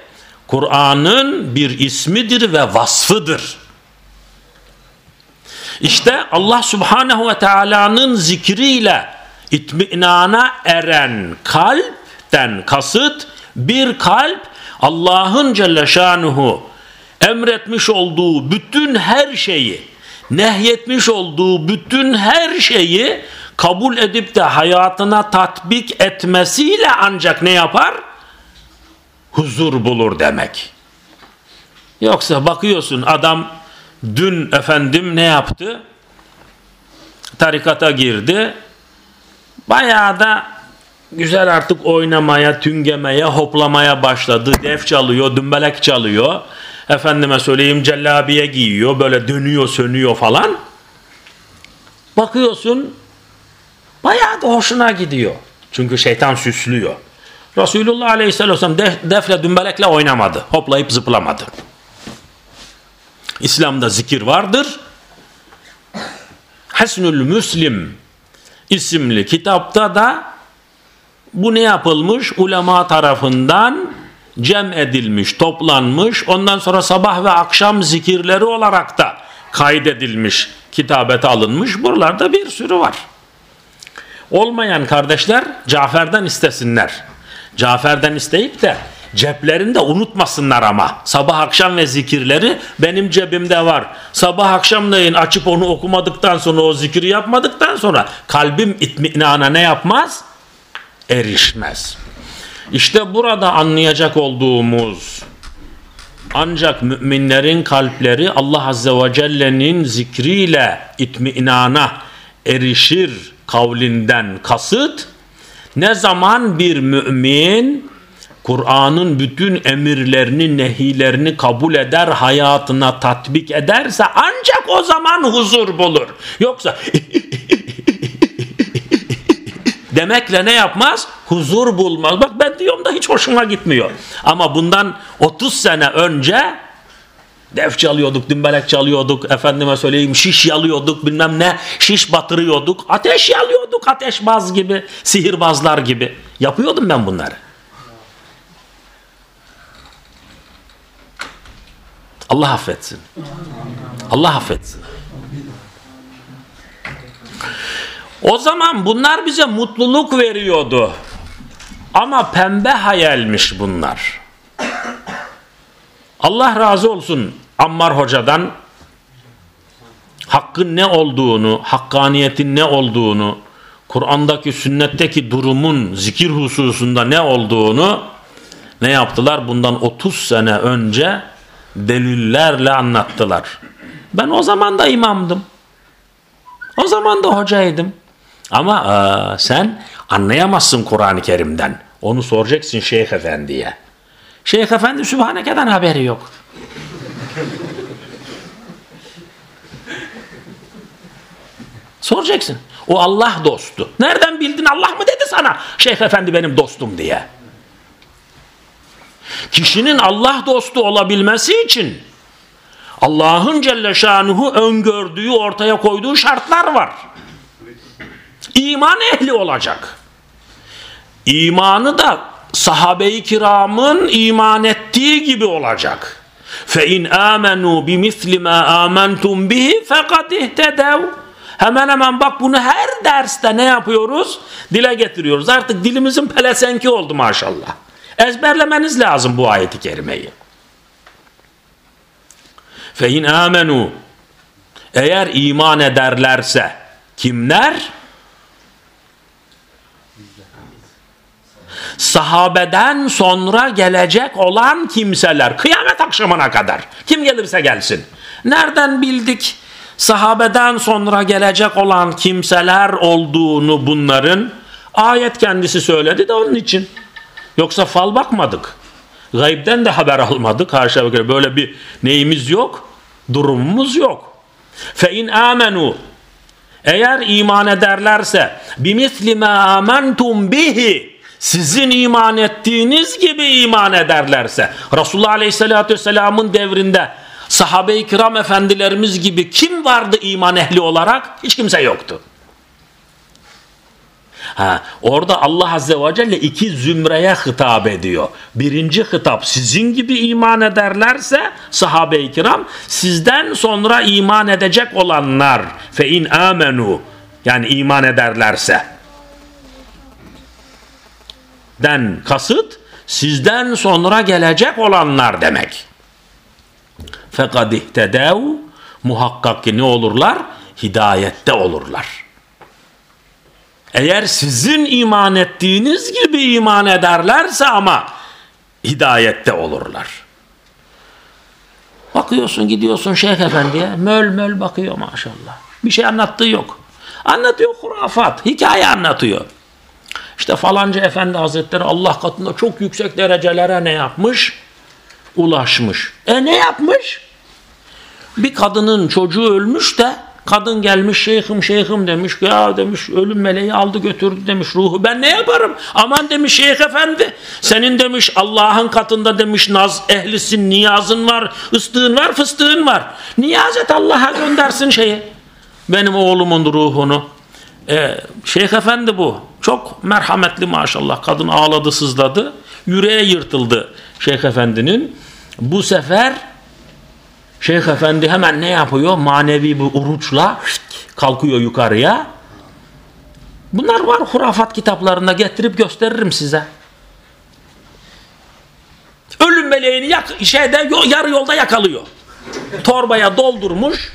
Kur'an'ın bir ismidir ve vasfıdır. İşte Allah Subhanahu ve Teala'nın zikriyle itminana eren kalpten kasıt bir kalp Allah'ın Celle Şanuhu emretmiş olduğu bütün her şeyi nehyetmiş olduğu bütün her şeyi kabul edip de hayatına tatbik etmesiyle ancak ne yapar? Huzur bulur demek. Yoksa bakıyorsun adam dün efendim ne yaptı? Tarikata girdi. Bayağı da güzel artık oynamaya, tüngemeye, hoplamaya başladı. Def çalıyor, dümbelek çalıyor. Efendime söyleyeyim cellabiye giyiyor böyle dönüyor sönüyor falan. Bakıyorsun bayağı da hoşuna gidiyor. Çünkü şeytan süslüyor. Resulullah Aleyhisselam def, defle dümbelekle oynamadı. Hoplayıp zıplamadı. İslam'da zikir vardır. Hasnül Müslim isimli kitapta da bu ne yapılmış? Ulema tarafından cem edilmiş, toplanmış, ondan sonra sabah ve akşam zikirleri olarak da kaydedilmiş, kitabete alınmış. Buralarda bir sürü var. Olmayan kardeşler Cafer'den istesinler. Cafer'den isteyip de ceplerinde unutmasınlar ama. Sabah akşam ve zikirleri benim cebimde var. Sabah akşamleyin açıp onu okumadıktan sonra o zikri yapmadıktan sonra kalbim itminana ne yapmaz? Erişmez. İşte burada anlayacak olduğumuz ancak müminlerin kalpleri Allah Azze ve Celle'nin zikriyle itminana erişir kavlinden kasıt ne zaman bir mümin Kur'an'ın bütün emirlerini, nehilerini kabul eder, hayatına tatbik ederse ancak o zaman huzur bulur. Yoksa demekle ne yapmaz? Huzur bulmaz. Bak ben diyorum da hiç hoşuma gitmiyor. Ama bundan 30 sene önce def çalıyorduk, dümbelek çalıyorduk, efendime söyleyeyim şiş yalıyorduk, bilmem ne şiş batırıyorduk, ateş yalıyorduk, ateşbaz gibi, sihirbazlar gibi. Yapıyordum ben bunları. Allah affetsin. Allah affetsin. O zaman bunlar bize mutluluk veriyordu. Ama pembe hayalmiş bunlar. Allah razı olsun Ammar Hoca'dan hakkın ne olduğunu, hakkaniyetin ne olduğunu, Kur'an'daki sünnetteki durumun zikir hususunda ne olduğunu ne yaptılar? Bundan 30 sene önce delillerle anlattılar. Ben o zaman da imamdım. O zaman da hocaydım. Ama e, sen anlayamazsın Kur'an-ı Kerim'den. Onu soracaksın Şeyh Efendi'ye. Şeyh Efendi Sübhaneke'den haberi yok. Soracaksın. O Allah dostu. Nereden bildin Allah mı dedi sana Şeyh Efendi benim dostum diye. Kişinin Allah dostu olabilmesi için Allah'ın Celle Şanuhu öngördüğü ortaya koyduğu şartlar var İman ehli olacak. İmanı da sahabe-i kiramın iman ettiği gibi olacak. فَاِنْ آمَنُوا بِمِثْلِ مَا آمَنْتُمْ بِهِ فَقَدْ اِهْتَدَوْا Hemen hemen bak bunu her derste ne yapıyoruz? Dile getiriyoruz. Artık dilimizin pelesenki oldu maşallah. Ezberlemeniz lazım bu ayeti kerimeyi. فَاِنْ آمَنُوا Eğer iman ederlerse kimler? Sahabeden sonra gelecek olan kimseler kıyamet akşamına kadar kim gelirse gelsin nereden bildik sahabeden sonra gelecek olan kimseler olduğunu bunların ayet kendisi söyledi de onun için Yoksa fal bakmadık. Gaybden de haber almadık. Haşa böyle bir neyimiz yok. Durumumuz yok. Fe in amenu eğer iman ederlerse bimisli ma amantum bihi sizin iman ettiğiniz gibi iman ederlerse Resulullah Aleyhisselatü Vesselam'ın devrinde sahabe-i kiram efendilerimiz gibi kim vardı iman ehli olarak? Hiç kimse yoktu. Ha, orada Allah Azze ve Celle iki zümreye hitap ediyor. Birinci hitap sizin gibi iman ederlerse sahabe-i kiram sizden sonra iman edecek olanlar fe in amenu yani iman ederlerse den kasıt sizden sonra gelecek olanlar demek. Fekad ihtedev muhakkak ki ne olurlar? Hidayette olurlar. Eğer sizin iman ettiğiniz gibi iman ederlerse ama hidayette olurlar. Bakıyorsun gidiyorsun Şeyh Efendi'ye möl möl bakıyor maşallah. Bir şey anlattığı yok. Anlatıyor hurafat, hikaye anlatıyor. İşte falanca efendi hazretleri Allah katında çok yüksek derecelere ne yapmış? Ulaşmış. E ne yapmış? Bir kadının çocuğu ölmüş de Kadın gelmiş şeyhim şeyhim demiş. Ya demiş ölüm meleği aldı götürdü demiş ruhu. Ben ne yaparım? Aman demiş şeyh efendi. Senin demiş Allah'ın katında demiş naz ehlisin, niyazın var, ıstığın var, fıstığın var. Niyaz et Allah'a göndersin şeyi. Benim oğlumun ruhunu. Ee, şeyh efendi bu. Çok merhametli maşallah. Kadın ağladı sızladı. Yüreğe yırtıldı şeyh efendinin. Bu sefer Şeyh Efendi hemen ne yapıyor? Manevi bir uruçla kalkıyor yukarıya. Bunlar var hurafat kitaplarında getirip gösteririm size. Ölüm meleğini yak şeyde yarı yolda yakalıyor. Torbaya doldurmuş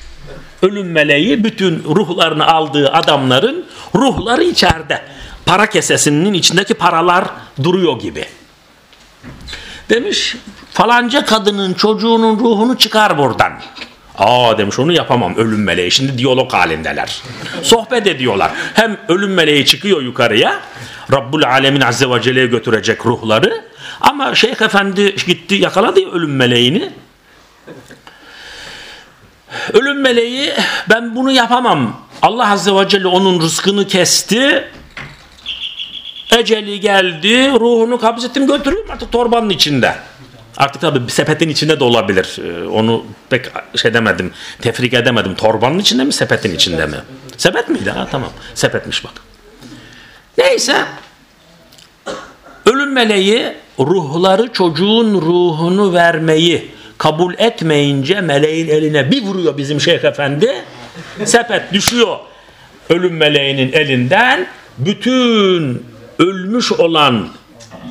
ölüm meleği bütün ruhlarını aldığı adamların ruhları içeride. Para kesesinin içindeki paralar duruyor gibi. Demiş falanca kadının çocuğunun ruhunu çıkar buradan. Aa demiş onu yapamam ölüm meleği. Şimdi diyalog halindeler. Sohbet ediyorlar. Hem ölüm meleği çıkıyor yukarıya. Rabbul Alemin Azze ve Celle'ye götürecek ruhları. Ama Şeyh Efendi gitti yakaladı ya ölüm meleğini. Ölüm meleği ben bunu yapamam. Allah Azze ve Celle onun rızkını kesti. Eceli geldi. Ruhunu kabzettim götürüyorum artık torbanın içinde. Artık tabi sepetin içinde de olabilir. Ee, onu pek şey demedim, tefrik edemedim. Torbanın içinde mi, sepetin içinde mi? Sepet miydi? Ha tamam. Sepetmiş bak. Neyse. Ölüm meleği ruhları çocuğun ruhunu vermeyi kabul etmeyince meleğin eline bir vuruyor bizim şeyh efendi. Sepet düşüyor ölüm meleğinin elinden. Bütün ölmüş olan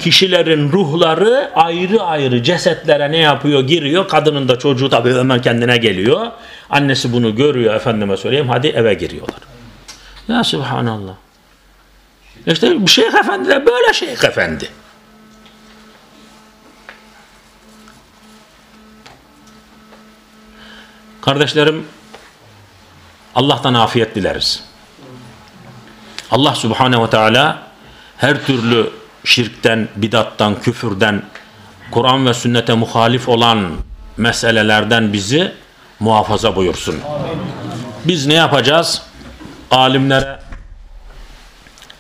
kişilerin ruhları ayrı ayrı cesetlere ne yapıyor? Giriyor. Kadının da çocuğu tabii hemen kendine geliyor. Annesi bunu görüyor efendime söyleyeyim. Hadi eve giriyorlar. Ya Subhanallah. İşte Şeyh Efendi de böyle Şeyh Efendi. Kardeşlerim Allah'tan afiyet dileriz. Allah Subhanahu ve Teala her türlü şirkten, bidattan, küfürden, Kur'an ve sünnete muhalif olan meselelerden bizi muhafaza buyursun. Biz ne yapacağız? Alimlere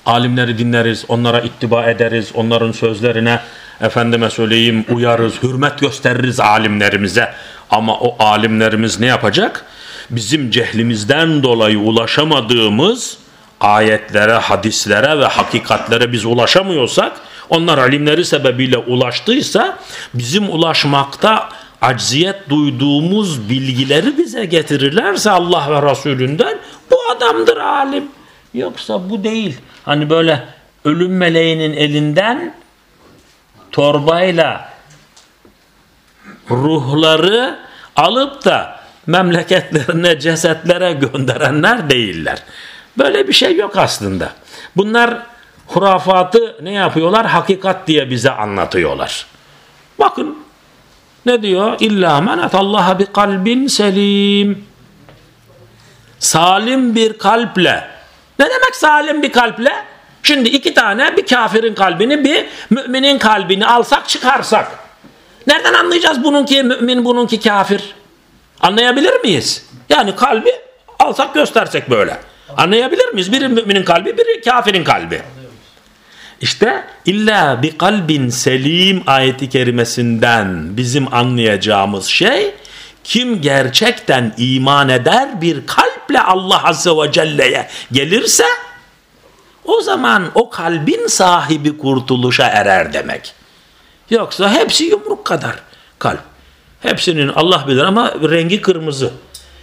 alimleri dinleriz, onlara ittiba ederiz, onların sözlerine efendime söyleyeyim uyarız, hürmet gösteririz alimlerimize. Ama o alimlerimiz ne yapacak? Bizim cehlimizden dolayı ulaşamadığımız ayetlere, hadislere ve hakikatlere biz ulaşamıyorsak, onlar alimleri sebebiyle ulaştıysa, bizim ulaşmakta acziyet duyduğumuz bilgileri bize getirirlerse Allah ve Resulünden, bu adamdır alim. Yoksa bu değil. Hani böyle ölüm meleğinin elinden torbayla ruhları alıp da memleketlerine cesetlere gönderenler değiller. Böyle bir şey yok aslında. Bunlar hurafatı ne yapıyorlar? Hakikat diye bize anlatıyorlar. Bakın ne diyor? İlla men atallaha bi kalbin selim. Salim bir kalple. Ne demek salim bir kalple? Şimdi iki tane bir kafirin kalbini bir müminin kalbini alsak çıkarsak. Nereden anlayacağız bununki mümin bununki kafir? Anlayabilir miyiz? Yani kalbi alsak göstersek böyle. Anlayabilir miyiz? Biri müminin kalbi biri kafirin kalbi. İşte illa bir kalbin selim ayeti kerimesinden bizim anlayacağımız şey kim gerçekten iman eder bir kalple Allah Azze ve Celle'ye gelirse o zaman o kalbin sahibi kurtuluşa erer demek. Yoksa hepsi yumruk kadar kalp. Hepsinin Allah bilir ama rengi kırmızı.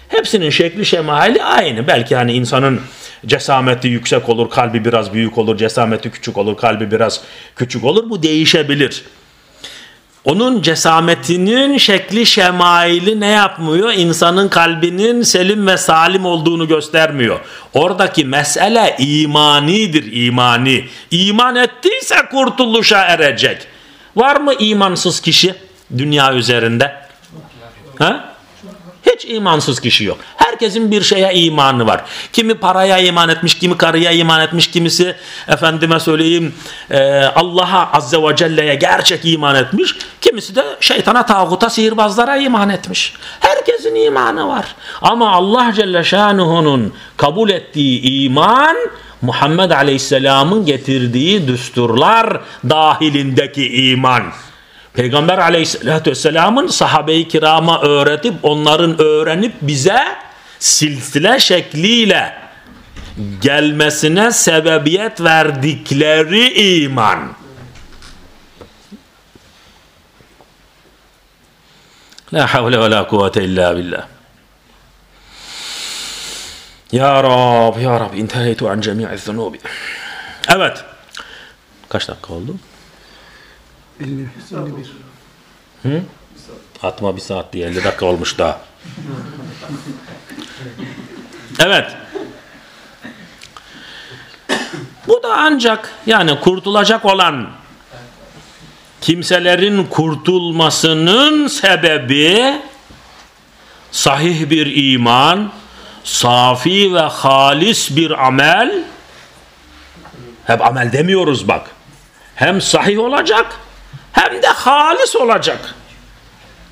Hepsinin şekli şemali aynı. Belki hani insanın cesameti yüksek olur, kalbi biraz büyük olur, cesameti küçük olur, kalbi biraz küçük olur. Bu değişebilir. Onun cesametinin şekli şemaili ne yapmıyor? İnsanın kalbinin selim ve salim olduğunu göstermiyor. Oradaki mesele imanidir imani. İman ettiyse kurtuluşa erecek. Var mı imansız kişi dünya üzerinde? Ha? Hiç imansız kişi yok. Herkesin bir şeye imanı var. Kimi paraya iman etmiş, kimi karıya iman etmiş, kimisi efendime söyleyeyim e, Allah'a azze ve celle'ye gerçek iman etmiş. Kimisi de şeytana, tağuta, sihirbazlara iman etmiş. Herkesin imanı var. Ama Allah Celle Şanuhu'nun kabul ettiği iman Muhammed Aleyhisselam'ın getirdiği düsturlar dahilindeki iman. Peygamber aleyhissalatü vesselamın sahabe-i kirama öğretip onların öğrenip bize silsile şekliyle gelmesine sebebiyet verdikleri iman. La havle ve la kuvvete illa billah. Ya Rab, Ya Rab, inteheytu an cemi'i zunubi. Evet. Kaç dakika oldu? 50, 51. Hı? Atma bir saat diye 50 dakika olmuş daha. Evet. Bu da ancak yani kurtulacak olan kimselerin kurtulmasının sebebi sahih bir iman, safi ve halis bir amel. Hep amel demiyoruz bak. Hem sahih olacak hem de halis olacak.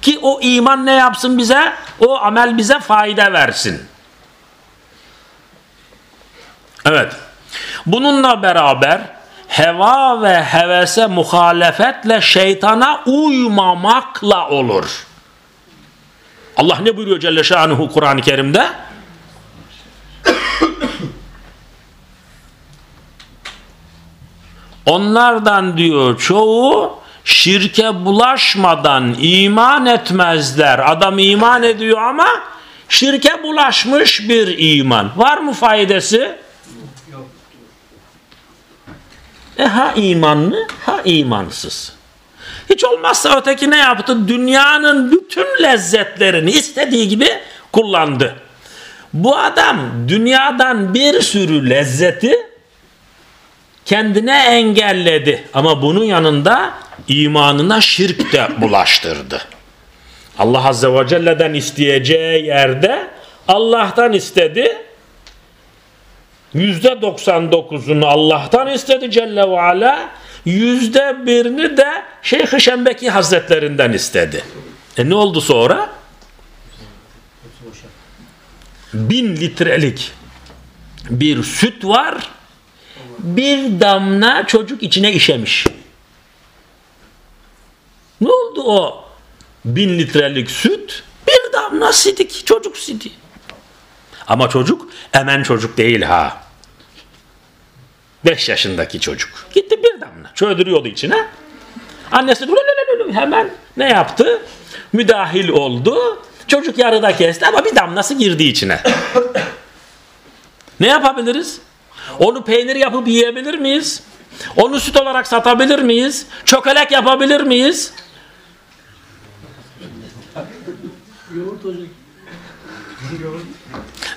Ki o iman ne yapsın bize? O amel bize fayda versin. Evet. Bununla beraber heva ve hevese muhalefetle şeytana uymamakla olur. Allah ne buyuruyor Celle Şanuhu Kur'an-ı Kerim'de? Onlardan diyor çoğu şirke bulaşmadan iman etmezler. Adam iman ediyor ama şirke bulaşmış bir iman. Var mı faydası? E ha imanlı ha imansız. Hiç olmazsa öteki ne yaptı? Dünyanın bütün lezzetlerini istediği gibi kullandı. Bu adam dünyadan bir sürü lezzeti kendine engelledi. Ama bunun yanında imanına şirk de bulaştırdı. Allah Azze ve Celle'den isteyeceği yerde Allah'tan istedi. Yüzde 99'unu Allah'tan istedi Celle ve Ala. Yüzde birini de Şeyh-i Şembeki Hazretlerinden istedi. E ne oldu sonra? Bin litrelik bir süt var. Bir damla çocuk içine işemiş. Ne oldu o bin litrelik süt? Bir damla sidik, çocuk sidi. Ama çocuk emen çocuk değil ha. Beş yaşındaki çocuk. Gitti bir damla. Çöldürüyordu içine. Annesi hemen ne yaptı? Müdahil oldu. Çocuk yarıda kesti ama bir damlası girdi içine. ne yapabiliriz? Onu peynir yapıp yiyebilir miyiz? Onu süt olarak satabilir miyiz? Çökelek yapabilir miyiz?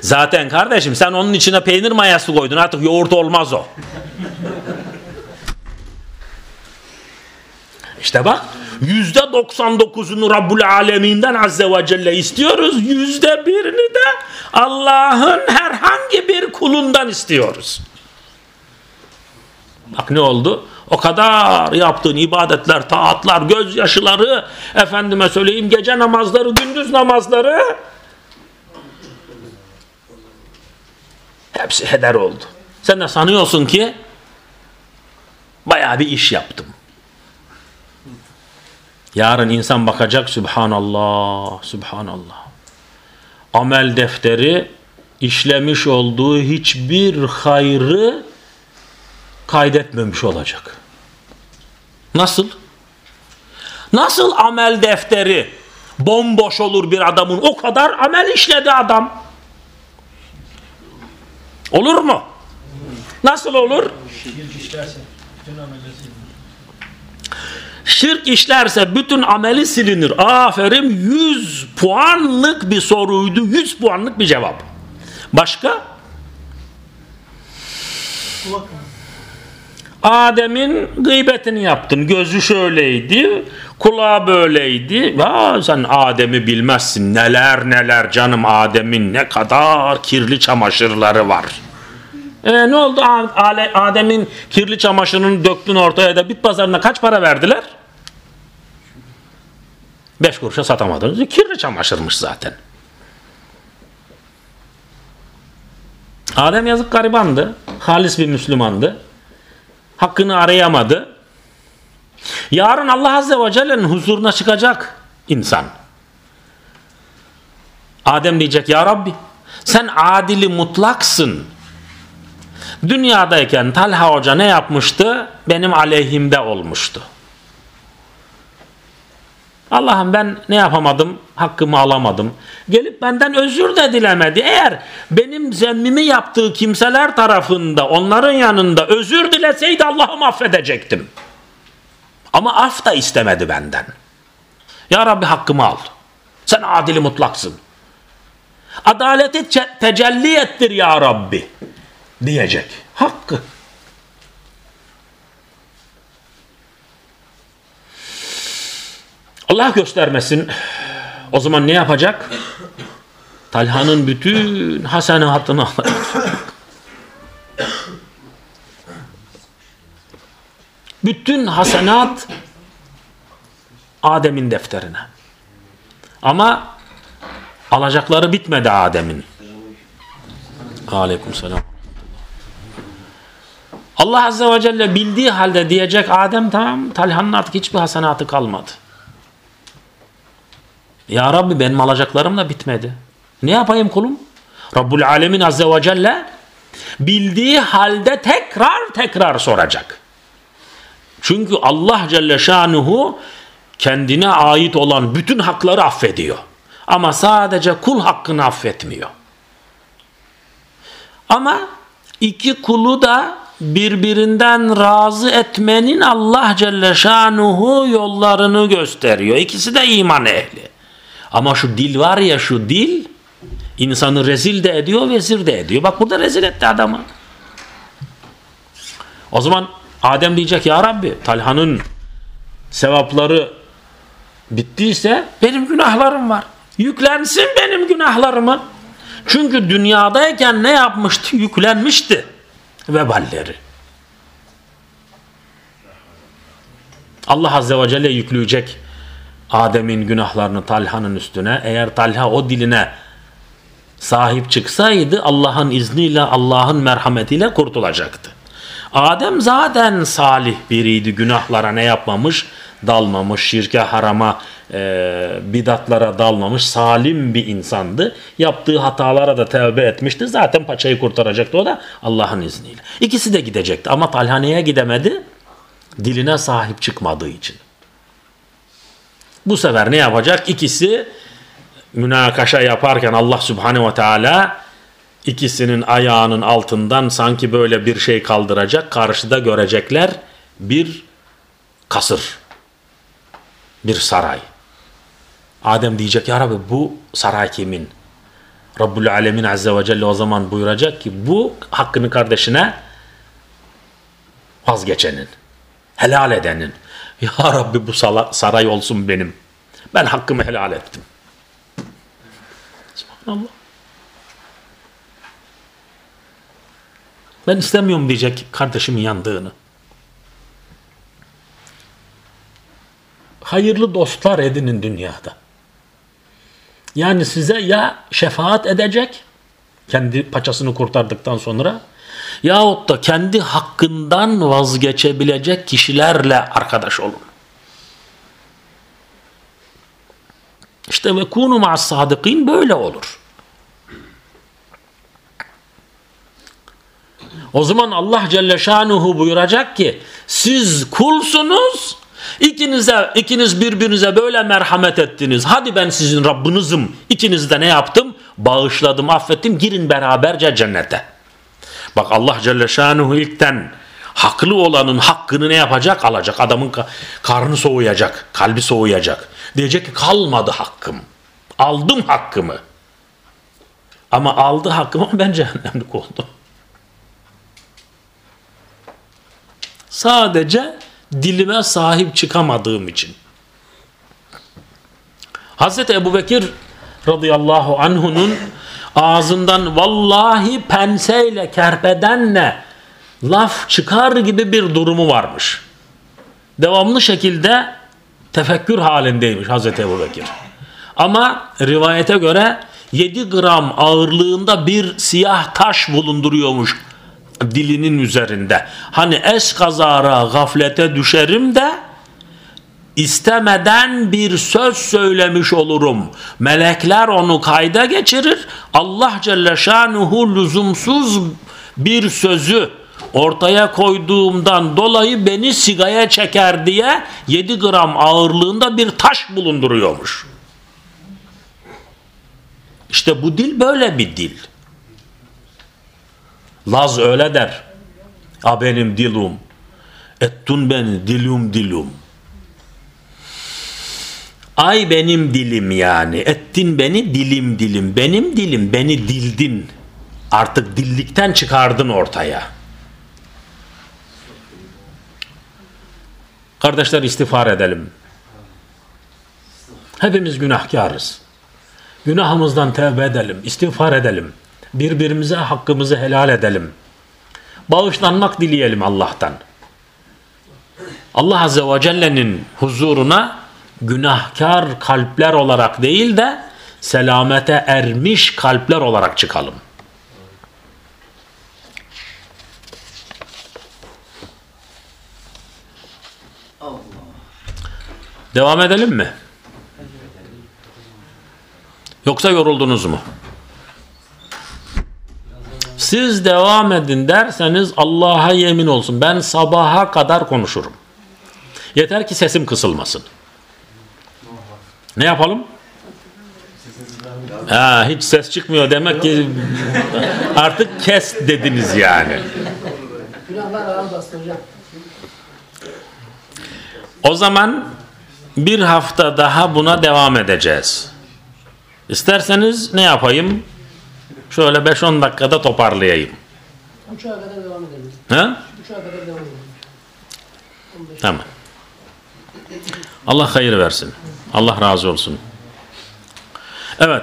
Zaten kardeşim sen onun içine peynir mayası koydun artık yoğurt olmaz o. İşte bak yüzde 99'unu Rabbul Aleminden Azze ve Celle istiyoruz. Yüzde birini de Allah'ın herhangi bir kulundan istiyoruz. Bak ne oldu? O kadar yaptığın ibadetler, taatlar, gözyaşıları, efendime söyleyeyim gece namazları, gündüz namazları hepsi heder oldu. Sen de sanıyorsun ki bayağı bir iş yaptım. Yarın insan bakacak Subhanallah, Subhanallah. Amel defteri işlemiş olduğu hiçbir hayrı kaydetmemiş olacak. Nasıl? Nasıl amel defteri bomboş olur bir adamın o kadar amel işledi adam. Olur mu? Nasıl olur? Şirk işlerse bütün ameli silinir. Aferin 100 puanlık bir soruydu. 100 puanlık bir cevap. Başka? Adem'in gıybetini yaptın. Gözü şöyleydi, kulağı böyleydi. Ya sen Adem'i bilmezsin. Neler neler canım Adem'in ne kadar kirli çamaşırları var. E, ne oldu Adem'in kirli çamaşırını döktün ortaya da bit pazarına kaç para verdiler? Beş kuruşa satamadınız. Kirli çamaşırmış zaten. Adem yazık garibandı. Halis bir Müslümandı. Hakkını arayamadı. Yarın Allah Azze ve Celle'nin huzuruna çıkacak insan. Adem diyecek ya Rabbi sen adili mutlaksın. Dünyadayken Talha Hoca ne yapmıştı? Benim aleyhimde olmuştu. Allah'ım ben ne yapamadım? Hakkımı alamadım. Gelip benden özür de dilemedi. Eğer benim zemmimi yaptığı kimseler tarafında onların yanında özür dileseydi Allah'ım affedecektim. Ama af da istemedi benden. Ya Rabbi hakkımı al. Sen adili mutlaksın. Adaleti tecelli ettir ya Rabbi diyecek. Hakkı. Allah göstermesin. O zaman ne yapacak? Talha'nın bütün hasenatını alacak. bütün hasenat Adem'in defterine. Ama alacakları bitmedi Adem'in. Aleyküm selam. Allah Azze ve Celle bildiği halde diyecek Adem tamam Talha'nın artık hiçbir hasenatı kalmadı. Ya Rabbi benim alacaklarım da bitmedi. Ne yapayım kulum? Rabbul Alemin Azze ve Celle bildiği halde tekrar tekrar soracak. Çünkü Allah Celle Şanuhu kendine ait olan bütün hakları affediyor. Ama sadece kul hakkını affetmiyor. Ama iki kulu da birbirinden razı etmenin Allah Celle Şanuhu yollarını gösteriyor. İkisi de iman ehli. Ama şu dil var ya şu dil insanı rezil de ediyor vezir de ediyor. Bak burada rezil etti adamı. O zaman Adem diyecek ya Rabbi Talha'nın sevapları bittiyse benim günahlarım var. Yüklensin benim günahlarımı. Çünkü dünyadayken ne yapmıştı? Yüklenmişti veballeri. Allah Azze ve Celle yükleyecek Adem'in günahlarını Talha'nın üstüne. Eğer Talha o diline sahip çıksaydı Allah'ın izniyle Allah'ın merhametiyle kurtulacaktı. Adem zaten salih biriydi. Günahlara ne yapmamış? Dalmamış, şirke, harama, e, bidatlara dalmamış, salim bir insandı. Yaptığı hatalara da tevbe etmişti. Zaten paçayı kurtaracaktı o da Allah'ın izniyle. İkisi de gidecekti ama Talha neye gidemedi? Diline sahip çıkmadığı için. Bu sefer ne yapacak? İkisi münakaşa yaparken Allah Subhanahu ve Teala ikisinin ayağının altından sanki böyle bir şey kaldıracak. Karşıda görecekler bir kasır. Bir saray. Adem diyecek ya Rabbi bu saray kimin? Rabbul Alemin Azze ve Celle o zaman buyuracak ki bu hakkını kardeşine vazgeçenin, helal edenin. Ya Rabbi bu saray olsun benim. Ben hakkımı helal ettim. Subhanallah. Ben istemiyorum diyecek kardeşimin yandığını. Hayırlı dostlar edinin dünyada. Yani size ya şefaat edecek kendi paçasını kurtardıktan sonra yahut da kendi hakkından vazgeçebilecek kişilerle arkadaş olun. İşte ve kunu ma'as sadıkîn böyle olur. O zaman Allah Celle Şanuhu buyuracak ki siz kulsunuz ikinize ikiniz birbirinize böyle merhamet ettiniz. Hadi ben sizin Rabbinizim. İkiniz de ne yaptım? Bağışladım, affettim. Girin beraberce cennete. Bak Allah Celle Şanuhu ilkten haklı olanın hakkını ne yapacak? Alacak. Adamın karnı soğuyacak, kalbi soğuyacak. Diyecek ki kalmadı hakkım. Aldım hakkımı. Ama aldı hakkımı ben cehennemlik oldum. Sadece dilime sahip çıkamadığım için. Hazreti Ebu Bekir radıyallahu anhunun ağzından vallahi penseyle kerpedenle laf çıkar gibi bir durumu varmış. Devamlı şekilde tefekkür halindeymiş Hazreti Ebu Bekir. Ama rivayete göre 7 gram ağırlığında bir siyah taş bulunduruyormuş dilinin üzerinde. Hani es kazara gaflete düşerim de istemeden bir söz söylemiş olurum. Melekler onu kayda geçirir. Allah Celle Şanuhu lüzumsuz bir sözü ortaya koyduğumdan dolayı beni sigaya çeker diye 7 gram ağırlığında bir taş bulunduruyormuş. İşte bu dil böyle bir dil. Laz öyle der. A benim dilum. Ettun beni dilum dilum. Ay benim dilim yani. Ettin beni dilim dilim. Benim dilim beni dildin. Artık dillikten çıkardın ortaya. Kardeşler istiğfar edelim. Hepimiz günahkarız. Günahımızdan tevbe edelim, istiğfar edelim. Birbirimize hakkımızı helal edelim. Bağışlanmak dileyelim Allah'tan. Allah Azze ve Celle'nin huzuruna günahkar kalpler olarak değil de selamete ermiş kalpler olarak çıkalım. Devam edelim mi? Yoksa yoruldunuz mu? Siz devam edin derseniz Allah'a yemin olsun ben sabaha kadar konuşurum. Yeter ki sesim kısılmasın. Ne yapalım? Ha, hiç ses çıkmıyor demek ki artık kes dediniz yani. O zaman bir hafta daha buna devam edeceğiz. İsterseniz ne yapayım? Şöyle 5-10 dakikada toparlayayım. Uçağa kadar devam edelim. Ha? Uçağa kadar devam edelim. Tamam. Allah hayır versin. Allah razı olsun. Evet.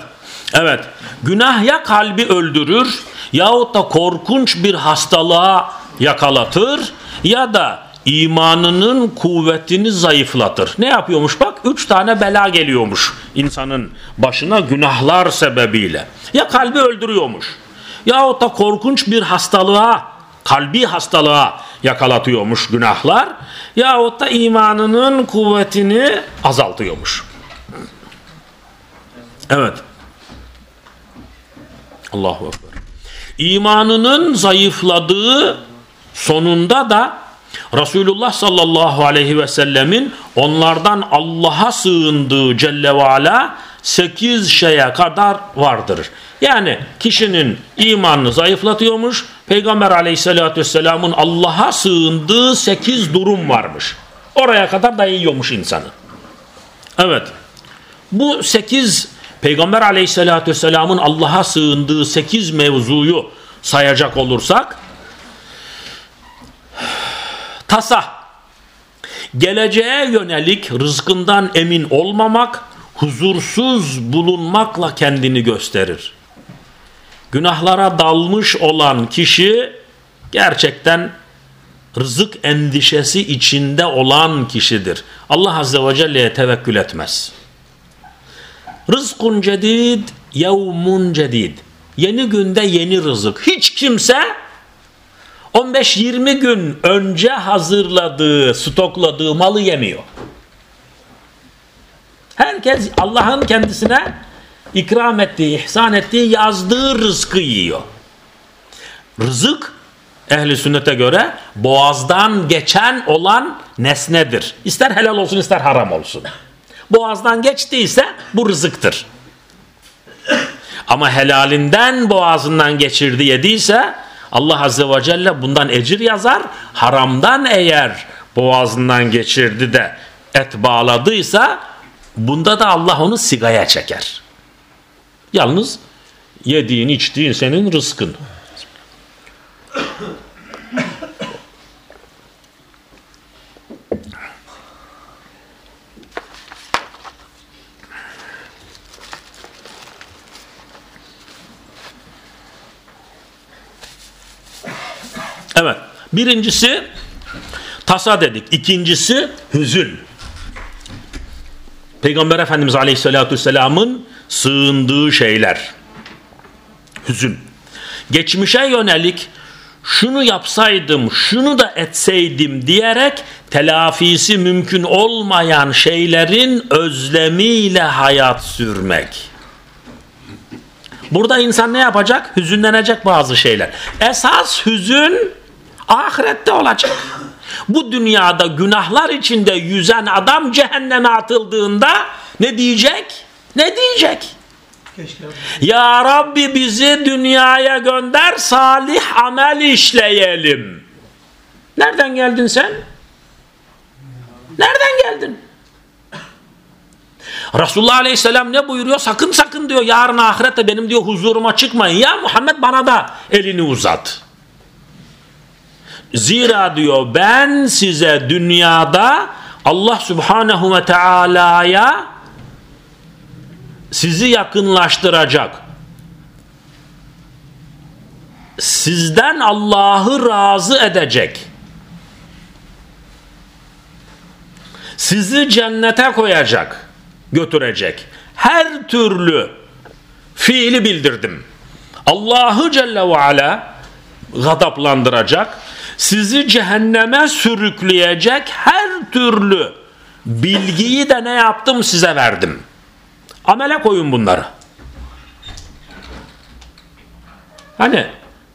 Evet. Günah ya kalbi öldürür yahut da korkunç bir hastalığa yakalatır ya da imanının kuvvetini zayıflatır. Ne yapıyormuş bak? Üç tane bela geliyormuş insanın başına günahlar sebebiyle. Ya kalbi öldürüyormuş yahut da korkunç bir hastalığa, kalbi hastalığa yakalatıyormuş günahlar yahut da imanının kuvvetini azaltıyormuş. Evet. Allahu Ekber. İmanının zayıfladığı sonunda da Resulullah sallallahu aleyhi ve sellemin onlardan Allah'a sığındığı Celle ve Ala 8 şeye kadar vardır. Yani kişinin imanını zayıflatıyormuş. Peygamber aleyhissalatü vesselamın Allah'a sığındığı 8 durum varmış. Oraya kadar dayıyormuş insanı. Evet. Bu 8 Peygamber aleyhissalatü vesselamın Allah'a sığındığı 8 mevzuyu sayacak olursak tasa geleceğe yönelik rızkından emin olmamak huzursuz bulunmakla kendini gösterir. Günahlara dalmış olan kişi gerçekten rızık endişesi içinde olan kişidir. Allah Azze ve Celle'ye tevekkül etmez. Rızkun cedid, yevmun cedid. Yeni günde yeni rızık. Hiç kimse 15-20 gün önce hazırladığı, stokladığı malı yemiyor. Herkes Allah'ın kendisine ikram ettiği, ihsan ettiği, yazdığı rızkı yiyor. Rızık ehli sünnete göre boğazdan geçen olan nesnedir. İster helal olsun ister haram olsun. Boğazdan geçtiyse bu rızıktır. Ama helalinden boğazından geçirdi yediyse Allah Azze ve Celle bundan ecir yazar. Haramdan eğer boğazından geçirdi de et bağladıysa bunda da Allah onu sigaya çeker. Yalnız yediğin içtiğin senin rızkın. Evet. Birincisi tasa dedik. İkincisi hüzün. Peygamber Efendimiz Aleyhisselatü Vesselam'ın sığındığı şeyler. Hüzün. Geçmişe yönelik şunu yapsaydım, şunu da etseydim diyerek telafisi mümkün olmayan şeylerin özlemiyle hayat sürmek. Burada insan ne yapacak? Hüzünlenecek bazı şeyler. Esas hüzün ahirette olacak. Bu dünyada günahlar içinde yüzen adam cehenneme atıldığında ne diyecek? Ne diyecek? Keşke. Ya Rabbi bizi dünyaya gönder salih amel işleyelim. Nereden geldin sen? Nereden geldin? Resulullah Aleyhisselam ne buyuruyor? Sakın sakın diyor yarın ahirette benim diyor huzuruma çıkmayın. Ya Muhammed bana da elini uzat. Zira diyor ben size dünyada Allah Subhanahu ve Teala'ya sizi yakınlaştıracak. Sizden Allah'ı razı edecek. Sizi cennete koyacak, götürecek. Her türlü fiili bildirdim. Allah'ı Celle ve Ala gadaplandıracak sizi cehenneme sürükleyecek her türlü bilgiyi de ne yaptım size verdim. Amele koyun bunları. Hani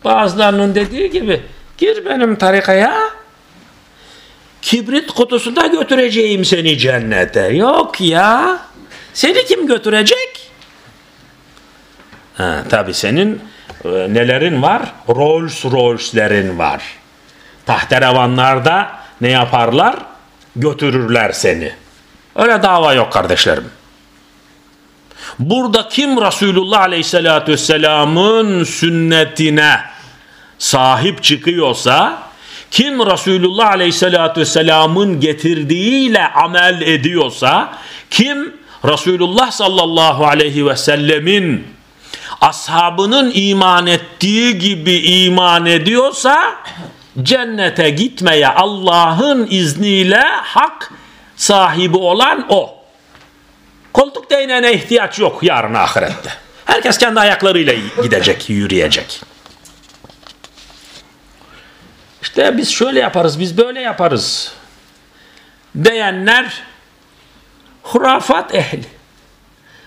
bazılarının dediği gibi gir benim tarikaya kibrit kutusunda götüreceğim seni cennete. Yok ya. Seni kim götürecek? Ha, tabii senin e, nelerin var? Rolls Royce'lerin var. Tahterevanlarda ne yaparlar? Götürürler seni. Öyle dava yok kardeşlerim. Burada kim Resulullah Aleyhisselatü Vesselam'ın sünnetine sahip çıkıyorsa, kim Resulullah Aleyhisselatü Vesselam'ın getirdiğiyle amel ediyorsa, kim Resulullah sallallahu aleyhi ve sellemin ashabının iman ettiği gibi iman ediyorsa cennete gitmeye Allah'ın izniyle hak sahibi olan o. Koltuk değneğine ihtiyaç yok yarın ahirette. Herkes kendi ayaklarıyla gidecek, yürüyecek. İşte biz şöyle yaparız, biz böyle yaparız. Diyenler hurafat ehli.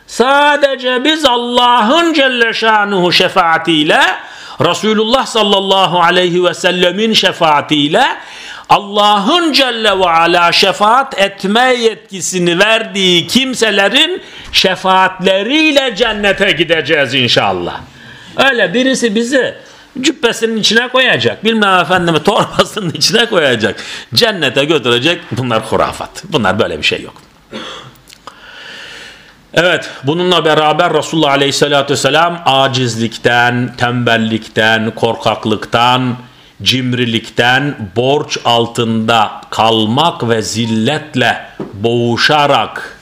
Sadece biz Allah'ın Celle Şanuhu şefaatiyle Resulullah sallallahu aleyhi ve sellemin şefaatiyle Allah'ın Celle ve Ala şefaat etme yetkisini verdiği kimselerin şefaatleriyle cennete gideceğiz inşallah. Öyle birisi bizi cübbesinin içine koyacak. Bilmem efendimi torbasının içine koyacak. Cennete götürecek. Bunlar hurafat. Bunlar böyle bir şey yok. Evet bununla beraber Resulullah Aleyhisselatü Vesselam acizlikten, tembellikten, korkaklıktan, cimrilikten, borç altında kalmak ve zilletle boğuşarak,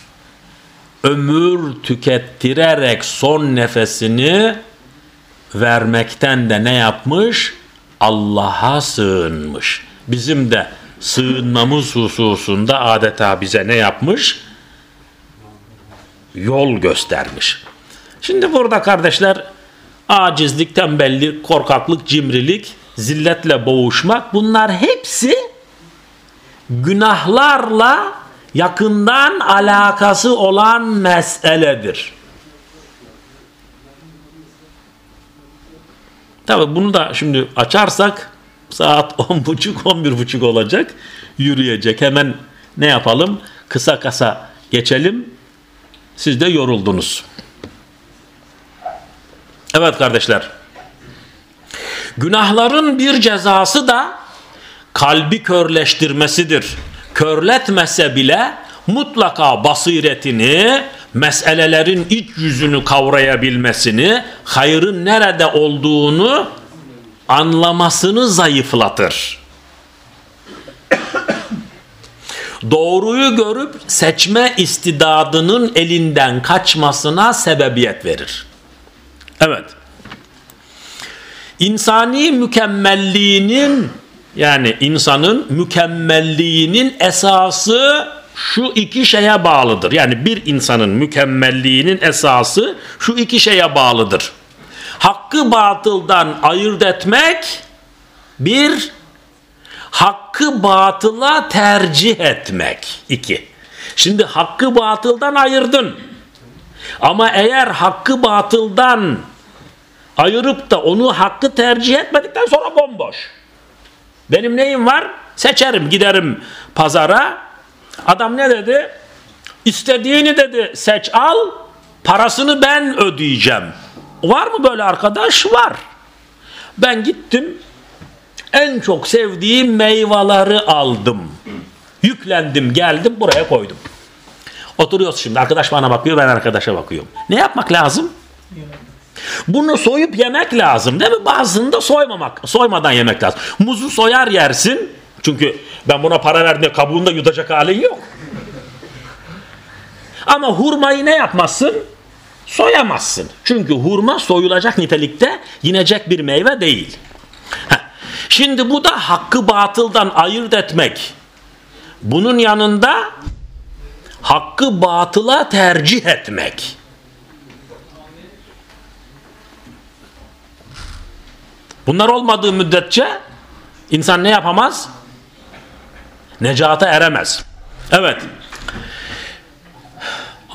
ömür tükettirerek son nefesini vermekten de ne yapmış? Allah'a sığınmış. bizim de sığınmamız hususunda adeta bize ne yapmış? Yol göstermiş. Şimdi burada kardeşler acizlik, tembellik, korkaklık, cimrilik, zilletle boğuşmak bunlar hepsi günahlarla yakından alakası olan meseledir. Tabi bunu da şimdi açarsak saat 10.30-11.30 olacak yürüyecek. Hemen ne yapalım? Kısa kısa geçelim. Siz de yoruldunuz. Evet kardeşler. Günahların bir cezası da kalbi körleştirmesidir. Körletmese bile mutlaka basiretini, meselelerin iç yüzünü kavrayabilmesini, hayrın nerede olduğunu anlamasını zayıflatır. Doğruyu görüp seçme istidadının elinden kaçmasına sebebiyet verir. Evet. İnsani mükemmelliğinin yani insanın mükemmelliğinin esası şu iki şeye bağlıdır. Yani bir insanın mükemmelliğinin esası şu iki şeye bağlıdır. Hakkı batıldan ayırt etmek bir, hakkı batıla tercih etmek iki. Şimdi hakkı batıldan ayırdın. Ama eğer hakkı batıldan ayırıp da onu hakkı tercih etmedikten sonra bomboş. Benim neyim var? Seçerim giderim pazara. Adam ne dedi? İstediğini dedi seç al parasını ben ödeyeceğim. Var mı böyle arkadaş? Var. Ben gittim en çok sevdiğim meyveleri aldım. Yüklendim geldim buraya koydum. Oturuyoruz şimdi arkadaş bana bakıyor ben arkadaşa bakıyorum. Ne yapmak lazım? Bunu soyup yemek lazım değil mi? Bazını da soymamak, soymadan yemek lazım. Muzu soyar yersin. Çünkü ben buna para verdiğimde kabuğunda yutacak halin yok. Ama hurmayı ne yapmazsın? Soyamazsın. Çünkü hurma soyulacak nitelikte yinecek bir meyve değil. Heh. Şimdi bu da hakkı batıldan ayırt etmek. Bunun yanında hakkı batıla tercih etmek. Bunlar olmadığı müddetçe insan ne yapamaz? Necata eremez. Evet.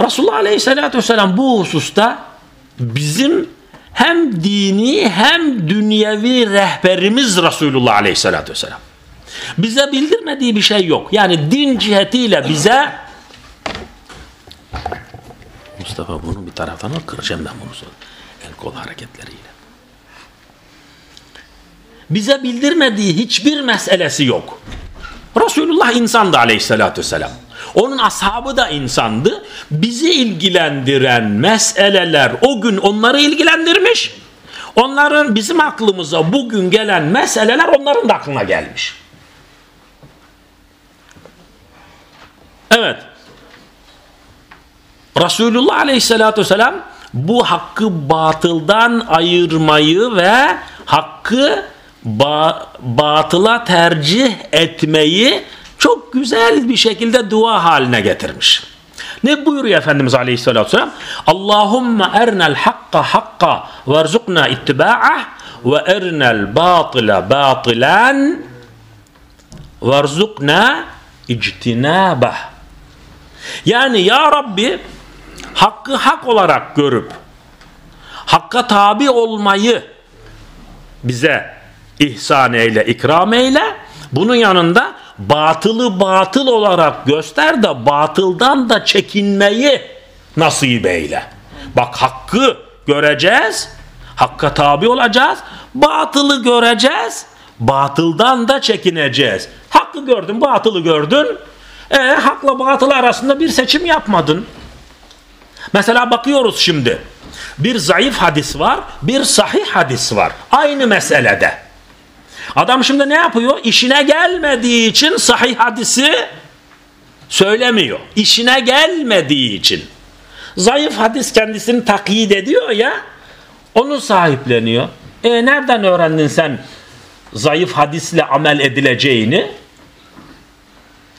Resulullah Aleyhisselatü Vesselam bu hususta bizim hem dini hem dünyevi rehberimiz Resulullah Aleyhisselatü Vesselam. Bize bildirmediği bir şey yok. Yani din cihetiyle bize Mustafa bunu bir taraftan al kıracağım ben bunu. El kol hareketleriyle. Bize bildirmediği hiçbir meselesi yok. Resulullah insandı aleyhissalatü vesselam. Onun ashabı da insandı. Bizi ilgilendiren meseleler o gün onları ilgilendirmiş. Onların bizim aklımıza bugün gelen meseleler onların da aklına gelmiş. Evet. Resulullah Aleyhisselatü Vesselam bu hakkı batıldan ayırmayı ve hakkı ba batıla tercih etmeyi çok güzel bir şekilde dua haline getirmiş. Ne buyuruyor Efendimiz Aleyhisselatü Vesselam? Allahümme ernel hakka hakka verzukna ittiba'ah ve ernel batıla batılan verzukna ictinabah. Yani ya Rabbi hakkı hak olarak görüp hakka tabi olmayı bize ihsan eyle, ikram eyle. Bunun yanında batılı batıl olarak göster de batıldan da çekinmeyi nasip eyle. Bak hakkı göreceğiz, hakka tabi olacağız, batılı göreceğiz, batıldan da çekineceğiz. Hakkı gördün, batılı gördün, e, hakla batıl arasında bir seçim yapmadın. Mesela bakıyoruz şimdi. Bir zayıf hadis var, bir sahih hadis var. Aynı meselede. Adam şimdi ne yapıyor? İşine gelmediği için sahih hadisi söylemiyor. İşine gelmediği için. Zayıf hadis kendisini takyit ediyor ya onu sahipleniyor. E nereden öğrendin sen zayıf hadisle amel edileceğini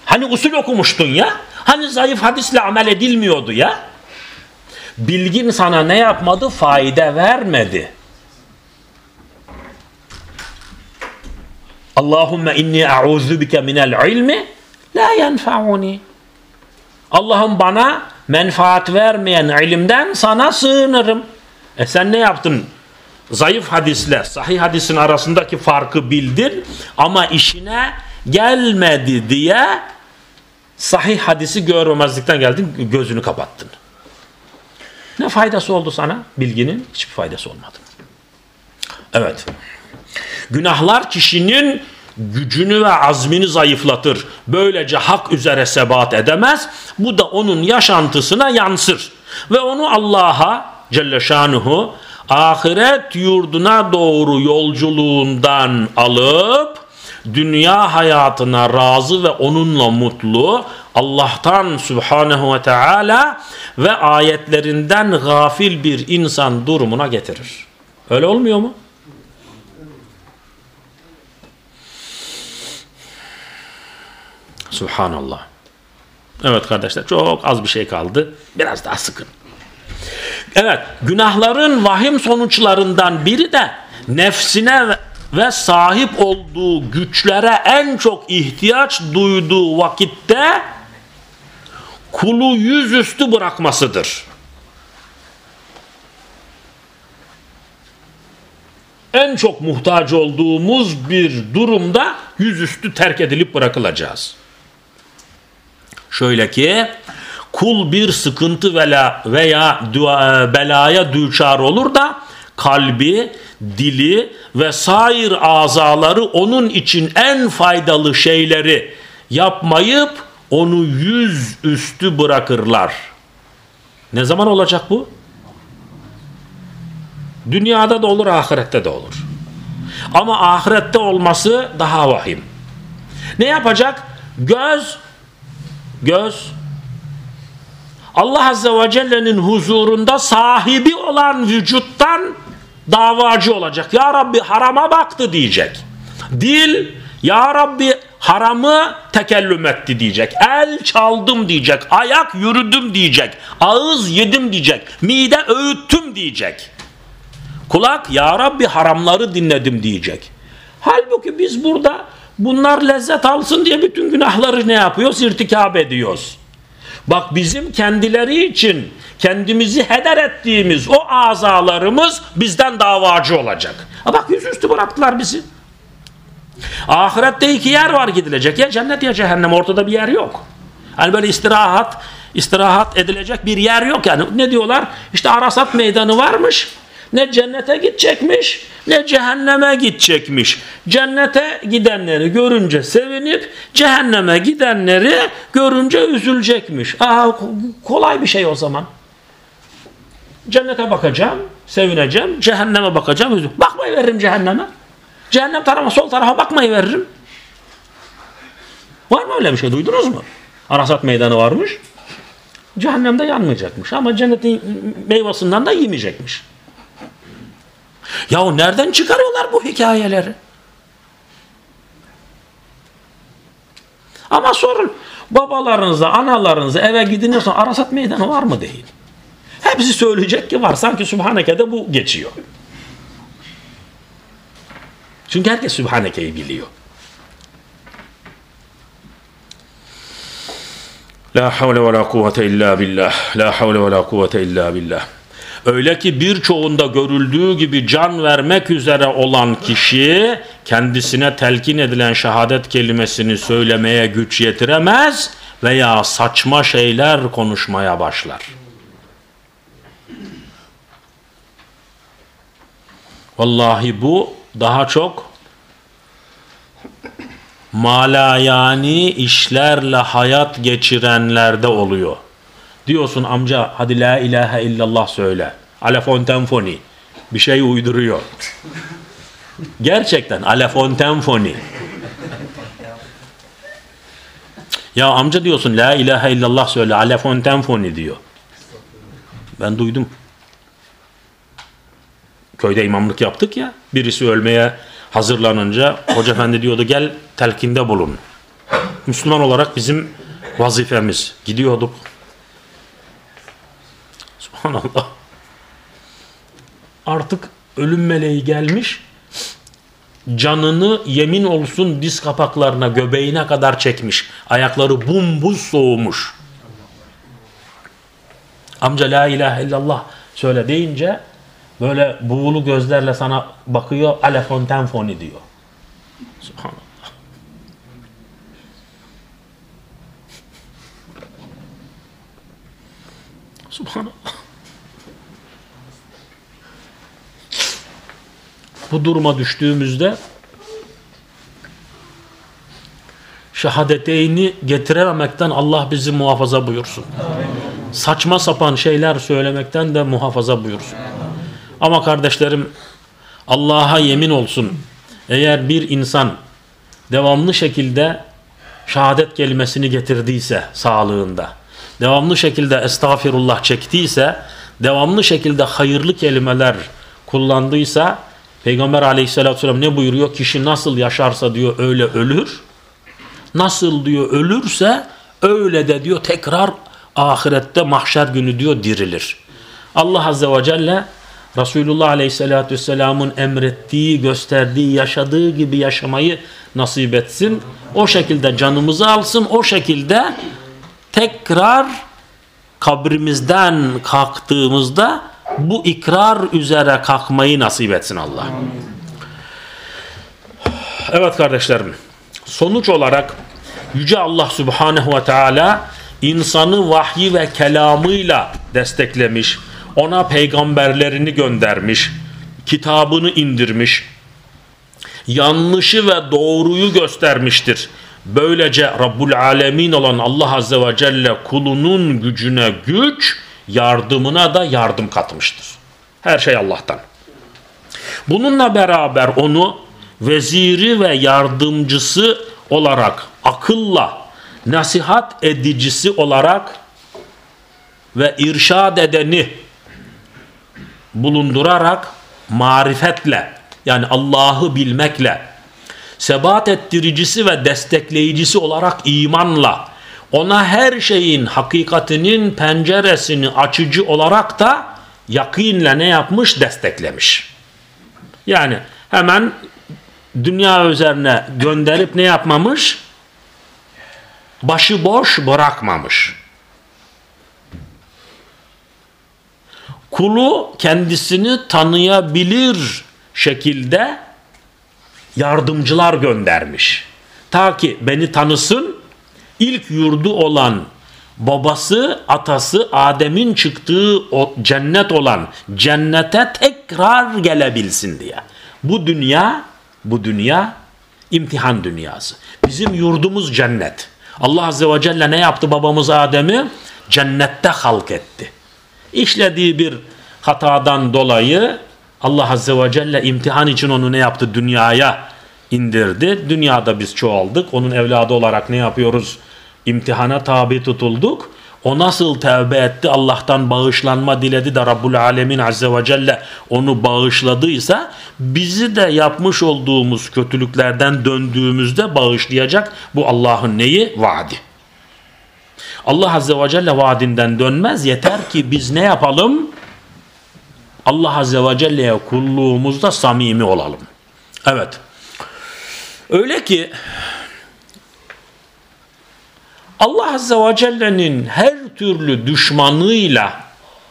hani usul okumuştun ya hani zayıf hadisle amel edilmiyordu ya bilgin sana ne yapmadı fayda vermedi Allahümme inni a'udhu bike minel ilmi la yenfa'uni Allah'ım bana menfaat vermeyen ilimden sana sığınırım. E sen ne yaptın? Zayıf hadisle sahih hadisin arasındaki farkı bildin ama işine gelmedi diye sahih hadisi görmemezlikten geldin gözünü kapattın. Ne faydası oldu sana bilginin? Hiçbir faydası olmadı. Evet. Günahlar kişinin gücünü ve azmini zayıflatır. Böylece hak üzere sebat edemez. Bu da onun yaşantısına yansır. Ve onu Allah'a Celle Şanuhu ahiret yurduna doğru yolculuğundan alıp dünya hayatına razı ve onunla mutlu Allah'tan Subhanahu ve Teala ve ayetlerinden gafil bir insan durumuna getirir. Öyle olmuyor mu? Subhanallah. Evet kardeşler çok az bir şey kaldı. Biraz daha sıkın. Evet günahların vahim sonuçlarından biri de nefsine ve sahip olduğu güçlere en çok ihtiyaç duyduğu vakitte kulu yüzüstü bırakmasıdır. En çok muhtaç olduğumuz bir durumda yüzüstü terk edilip bırakılacağız. Şöyle ki kul bir sıkıntı veya, veya belaya düçar olur da kalbi, dili ve sair azaları onun için en faydalı şeyleri yapmayıp onu yüz üstü bırakırlar. Ne zaman olacak bu? Dünyada da olur, ahirette de olur. Ama ahirette olması daha vahim. Ne yapacak? Göz göz Allah Azze ve Celle'nin huzurunda sahibi olan vücuttan davacı olacak. Ya Rabbi harama baktı diyecek. Dil Ya Rabbi haramı tekellüm etti diyecek. El çaldım diyecek. Ayak yürüdüm diyecek. Ağız yedim diyecek. Mide öğüttüm diyecek. Kulak Ya Rabbi haramları dinledim diyecek. Halbuki biz burada Bunlar lezzet alsın diye bütün günahları ne yapıyoruz? İrtikap ediyoruz. Bak bizim kendileri için kendimizi heder ettiğimiz o azalarımız bizden davacı olacak. Ha bak yüzüstü bıraktılar bizi. Ahirette iki yer var gidilecek. Ya cennet ya cehennem ortada bir yer yok. Hani böyle istirahat, istirahat edilecek bir yer yok yani. Ne diyorlar? İşte Arasat meydanı varmış. Ne cennete gidecekmiş ne cehenneme gidecekmiş. Cennete gidenleri görünce sevinip cehenneme gidenleri görünce üzülecekmiş. Aha kolay bir şey o zaman. Cennete bakacağım, sevineceğim. Cehenneme bakacağım, üzül. Bakmayı veririm cehenneme. Cehennem tarafa sol tarafa bakmayı veririm. Var mı öyle bir şey duydunuz mu? Arasat meydanı varmış. Cehennemde yanmayacakmış ama cennetin meyvasından da yemeyecekmiş. Yahu nereden çıkarıyorlar bu hikayeleri? Ama sorun babalarınıza, analarınıza eve gidince sonra Arasat meydanı var mı değil. Hepsi söyleyecek ki var. Sanki Sübhaneke'de bu geçiyor. Çünkü herkes Sübhaneke'yi biliyor. La havle ve la kuvvete illa billah. La havle ve la kuvvete illa billah. Öyle ki birçoğunda görüldüğü gibi can vermek üzere olan kişi kendisine telkin edilen şehadet kelimesini söylemeye güç yetiremez veya saçma şeyler konuşmaya başlar. Vallahi bu daha çok malayani işlerle hayat geçirenlerde oluyor. Diyorsun amca hadi la ilahe illallah söyle. Alefontenfoni. Bir şey uyduruyor. Gerçekten alefontenfoni. Ya amca diyorsun la ilahe illallah söyle alefontenfoni diyor. Ben duydum. Köyde imamlık yaptık ya. Birisi ölmeye hazırlanınca Hoca Efendi diyordu gel telkinde bulun. Müslüman olarak bizim vazifemiz. Gidiyorduk. Subhanallah. Artık ölüm meleği gelmiş. Canını yemin olsun diz kapaklarına, göbeğine kadar çekmiş. Ayakları bumbuz soğumuş. Amca la ilahe illallah söyle deyince böyle buğulu gözlerle sana bakıyor. Ale fontenfoni diyor. Subhanallah. Subhanallah. Bu duruma düştüğümüzde şehadeteyni getirememekten Allah bizi muhafaza buyursun. Saçma sapan şeyler söylemekten de muhafaza buyursun. Ama kardeşlerim Allah'a yemin olsun eğer bir insan devamlı şekilde şehadet kelimesini getirdiyse sağlığında devamlı şekilde estağfirullah çektiyse, devamlı şekilde hayırlı kelimeler kullandıysa, Peygamber aleyhissalatü vesselam ne buyuruyor? Kişi nasıl yaşarsa diyor öyle ölür. Nasıl diyor ölürse öyle de diyor tekrar ahirette mahşer günü diyor dirilir. Allah azze ve celle Resulullah aleyhissalatü vesselamın emrettiği, gösterdiği, yaşadığı gibi yaşamayı nasip etsin. O şekilde canımızı alsın, o şekilde tekrar kabrimizden kalktığımızda bu ikrar üzere kalkmayı nasip etsin Allah. Evet kardeşlerim. Sonuç olarak Yüce Allah Subhanahu ve Teala insanı vahyi ve kelamıyla desteklemiş. Ona peygamberlerini göndermiş. Kitabını indirmiş. Yanlışı ve doğruyu göstermiştir. Böylece Rabbul Alemin olan Allah Azze ve Celle kulunun gücüne güç, yardımına da yardım katmıştır. Her şey Allah'tan. Bununla beraber onu veziri ve yardımcısı olarak akılla nasihat edicisi olarak ve irşad edeni bulundurarak marifetle yani Allah'ı bilmekle sebat ettiricisi ve destekleyicisi olarak imanla ona her şeyin hakikatinin penceresini açıcı olarak da yakinle ne yapmış? Desteklemiş. Yani hemen dünya üzerine gönderip ne yapmamış? Başıboş bırakmamış. Kulu kendisini tanıyabilir şekilde yardımcılar göndermiş. Ta ki beni tanısın ilk yurdu olan babası atası Adem'in çıktığı o cennet olan cennete tekrar gelebilsin diye. Bu dünya bu dünya imtihan dünyası. Bizim yurdumuz cennet. Allah Azze ve Celle ne yaptı babamız Adem'i? Cennette halk etti. İşlediği bir hatadan dolayı Allah Azze ve Celle imtihan için onu ne yaptı? Dünyaya indirdi. Dünyada biz çoğaldık. Onun evladı olarak ne yapıyoruz? İmtihana tabi tutulduk. O nasıl tevbe etti Allah'tan bağışlanma diledi de Rabbul Alemin Azze ve Celle onu bağışladıysa bizi de yapmış olduğumuz kötülüklerden döndüğümüzde bağışlayacak bu Allah'ın neyi? Vaadi. Allah Azze ve Celle vaadinden dönmez yeter ki biz ne yapalım? Allah Azze ve Celle'ye kulluğumuzda samimi olalım. Evet. Öyle ki Allah Azze ve Celle'nin her türlü düşmanıyla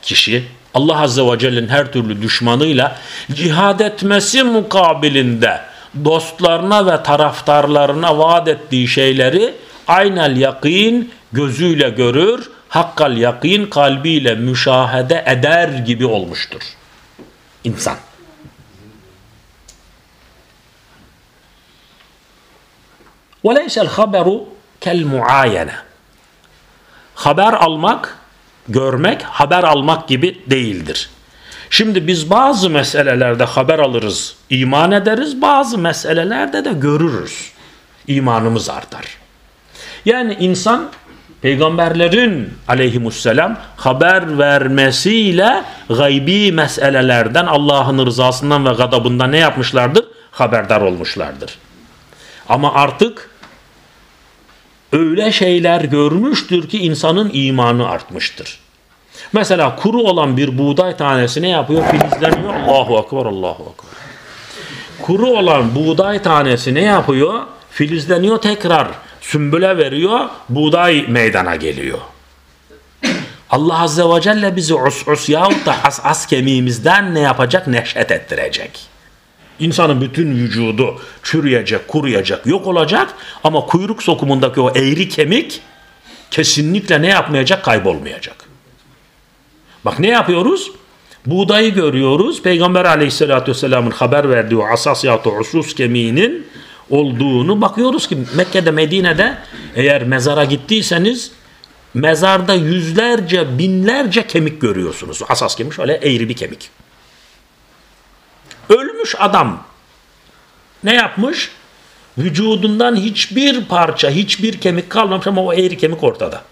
kişi Allah Azze ve Celle'nin her türlü düşmanıyla cihad etmesi mukabilinde dostlarına ve taraftarlarına vaat ettiği şeyleri aynel yakin gözüyle görür, hakkal yakin kalbiyle müşahede eder gibi olmuştur. İnsan. وَلَيْسَ الْخَبَرُ kel Haber almak, görmek, haber almak gibi değildir. Şimdi biz bazı meselelerde haber alırız, iman ederiz, bazı meselelerde de görürüz. İmanımız artar. Yani insan peygamberlerin aleyhimusselam haber vermesiyle gaybi meselelerden Allah'ın rızasından ve gadabından ne yapmışlardır? Haberdar olmuşlardır. Ama artık öyle şeyler görmüştür ki insanın imanı artmıştır. Mesela kuru olan bir buğday tanesi ne yapıyor? Filizleniyor. Allahu Ekber, Allahu Ekber. Kuru olan buğday tanesi ne yapıyor? Filizleniyor tekrar sümbüle veriyor, buğday meydana geliyor. Allah Azze ve Celle bizi us us yahut da as as kemiğimizden ne yapacak? Neşet ettirecek. İnsanın bütün vücudu çürüyecek, kuruyacak, yok olacak ama kuyruk sokumundaki o eğri kemik kesinlikle ne yapmayacak? Kaybolmayacak. Bak ne yapıyoruz? Buğdayı görüyoruz. Peygamber aleyhissalatü vesselamın haber verdiği o asas yahut usus kemiğinin olduğunu bakıyoruz ki Mekke'de Medine'de eğer mezara gittiyseniz mezarda yüzlerce binlerce kemik görüyorsunuz. Asas kemik öyle eğri bir kemik. Ölmüş adam ne yapmış? Vücudundan hiçbir parça, hiçbir kemik kalmamış ama o eğri kemik ortada.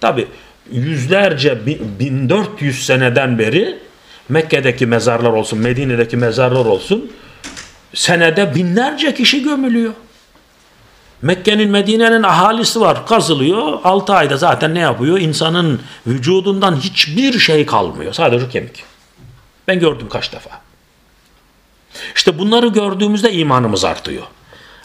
Tabi yüzlerce, 1400 seneden beri Mekke'deki mezarlar olsun, Medine'deki mezarlar olsun senede binlerce kişi gömülüyor. Mekke'nin Medine'nin ahalisi var kazılıyor 6 ayda zaten ne yapıyor insanın vücudundan hiçbir şey kalmıyor sadece kemik ben gördüm kaç defa işte bunları gördüğümüzde imanımız artıyor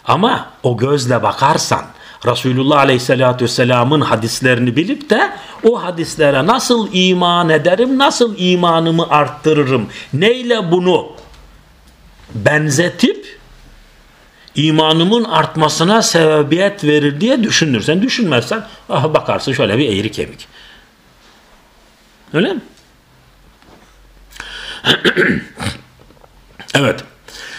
ama o gözle bakarsan Resulullah Aleyhisselatü Vesselam'ın hadislerini bilip de o hadislere nasıl iman ederim, nasıl imanımı arttırırım, neyle bunu benzetip imanımın artmasına sebebiyet verir diye düşünürsen düşünmezsen ah bakarsın şöyle bir eğri kemik. Öyle mi? evet.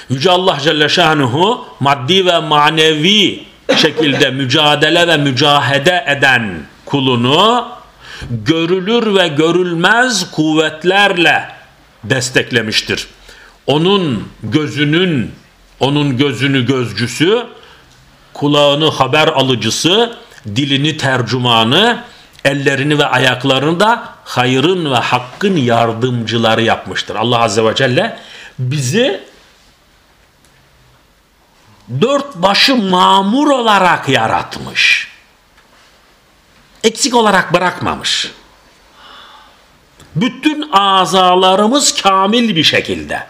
Yüce Allah Celle Şanuhu maddi ve manevi şekilde mücadele ve mücahede eden kulunu görülür ve görülmez kuvvetlerle desteklemiştir onun gözünün onun gözünü gözcüsü kulağını haber alıcısı dilini tercümanı ellerini ve ayaklarını da hayrın ve hakkın yardımcıları yapmıştır. Allah Azze ve Celle bizi dört başı mamur olarak yaratmış. Eksik olarak bırakmamış. Bütün azalarımız kamil bir şekilde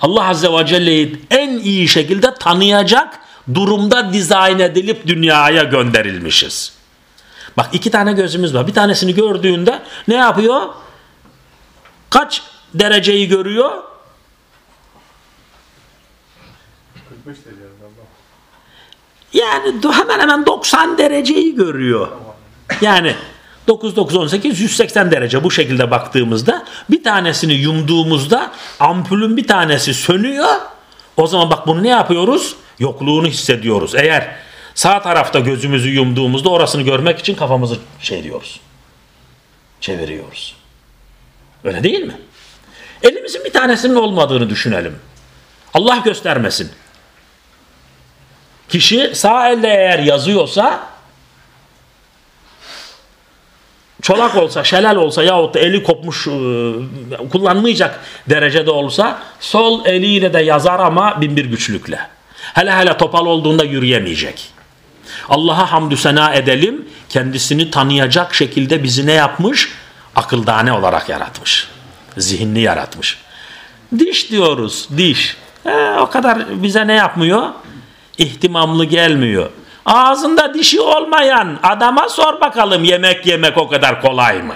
Allah Azze ve Celle'yi en iyi şekilde tanıyacak durumda dizayn edilip dünyaya gönderilmişiz. Bak iki tane gözümüz var. Bir tanesini gördüğünde ne yapıyor? Kaç dereceyi görüyor? 45 derece. Yani hemen hemen 90 dereceyi görüyor. Yani 9 9 18 180 derece bu şekilde baktığımızda bir tanesini yumduğumuzda ampulün bir tanesi sönüyor. O zaman bak bunu ne yapıyoruz? Yokluğunu hissediyoruz. Eğer sağ tarafta gözümüzü yumduğumuzda orasını görmek için kafamızı şey diyoruz. Çeviriyoruz. Öyle değil mi? Elimizin bir tanesinin olmadığını düşünelim. Allah göstermesin. Kişi sağ elle eğer yazıyorsa çolak olsa, şelal olsa yahut da eli kopmuş e, kullanmayacak derecede olsa sol eliyle de yazar ama binbir güçlükle. Hele hele topal olduğunda yürüyemeyecek. Allah'a hamdü sena edelim. Kendisini tanıyacak şekilde bizi ne yapmış? Akıldane olarak yaratmış. Zihinli yaratmış. Diş diyoruz, diş. He, o kadar bize ne yapmıyor? İhtimamlı gelmiyor. Ağzında dişi olmayan adama sor bakalım yemek yemek o kadar kolay mı?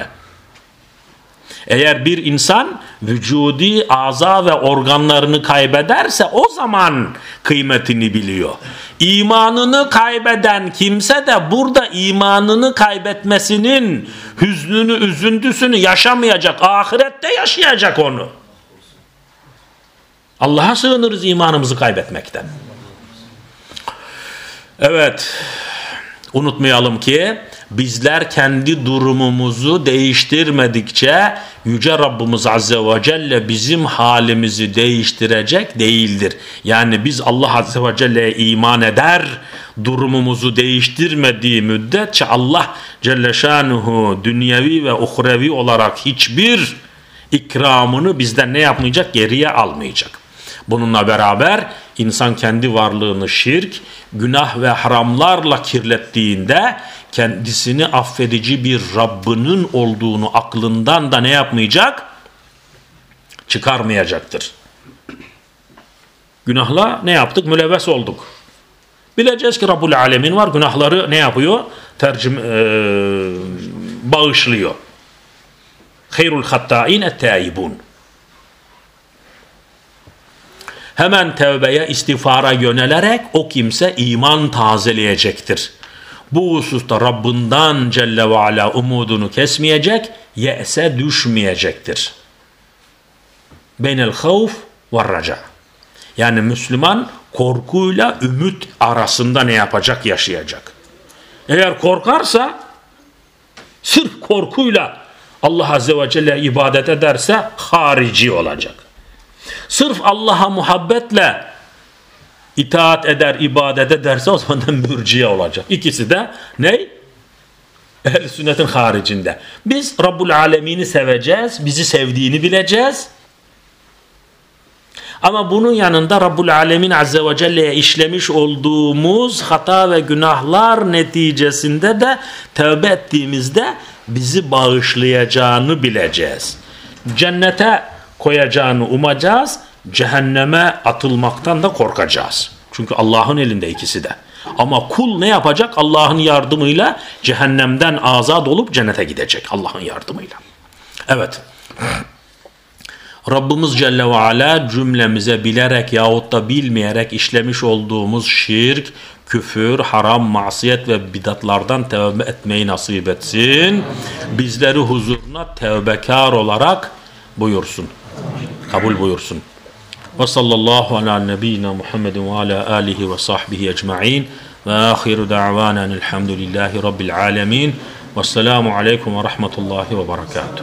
Eğer bir insan vücudi aza ve organlarını kaybederse o zaman kıymetini biliyor. İmanını kaybeden kimse de burada imanını kaybetmesinin hüznünü, üzüntüsünü yaşamayacak. Ahirette yaşayacak onu. Allah'a sığınırız imanımızı kaybetmekten. Evet. Unutmayalım ki bizler kendi durumumuzu değiştirmedikçe Yüce Rabbimiz Azze ve Celle bizim halimizi değiştirecek değildir. Yani biz Allah Azze ve Celle'ye iman eder, durumumuzu değiştirmediği müddetçe Allah Celle Şanuhu dünyevi ve uhrevi olarak hiçbir ikramını bizden ne yapmayacak? Geriye almayacak. Bununla beraber insan kendi varlığını şirk, günah ve haramlarla kirlettiğinde kendisini affedici bir Rabbinin olduğunu aklından da ne yapmayacak? Çıkarmayacaktır. Günahla ne yaptık? Mülevves olduk. Bileceğiz ki Rabbul Alemin var. Günahları ne yapıyor? Tercüm, e, bağışlıyor. Hayrul hatta'in et-taibun. Hemen tevbeye, istiğfara yönelerek o kimse iman tazeleyecektir. Bu hususta Rabbinden Celle ve Ala umudunu kesmeyecek, ye'se düşmeyecektir. Beynel havf ve raca. Yani Müslüman korkuyla ümit arasında ne yapacak? Yaşayacak. Eğer korkarsa sırf korkuyla Allah Azze ve Celle ibadet ederse harici olacak. Sırf Allah'a muhabbetle itaat eder, ibadet ederse o zaman da mürciye olacak. İkisi de ne? Ehl-i sünnetin haricinde. Biz Rabbul Alemini seveceğiz, bizi sevdiğini bileceğiz. Ama bunun yanında Rabbul Alemin Azze ve Celle'ye işlemiş olduğumuz hata ve günahlar neticesinde de tövbe ettiğimizde bizi bağışlayacağını bileceğiz. Cennete koyacağını umacağız, cehenneme atılmaktan da korkacağız. Çünkü Allah'ın elinde ikisi de. Ama kul ne yapacak? Allah'ın yardımıyla cehennemden azat olup cennete gidecek Allah'ın yardımıyla. Evet. Rabbimiz Celle ve Ala cümlemize bilerek yahut da bilmeyerek işlemiş olduğumuz şirk, küfür, haram, masiyet ve bidatlardan tevbe etmeyi nasip etsin. Bizleri huzuruna tevbekar olarak buyursun. Kabul buyursun. Ve sallallahu ala nebiyyina Muhammedin ve ala alihi ve sahbihi ecma'in ve ahiru da'vanen elhamdülillahi rabbil alemin ve selamu aleyküm ve rahmetullahi ve berekatuhu.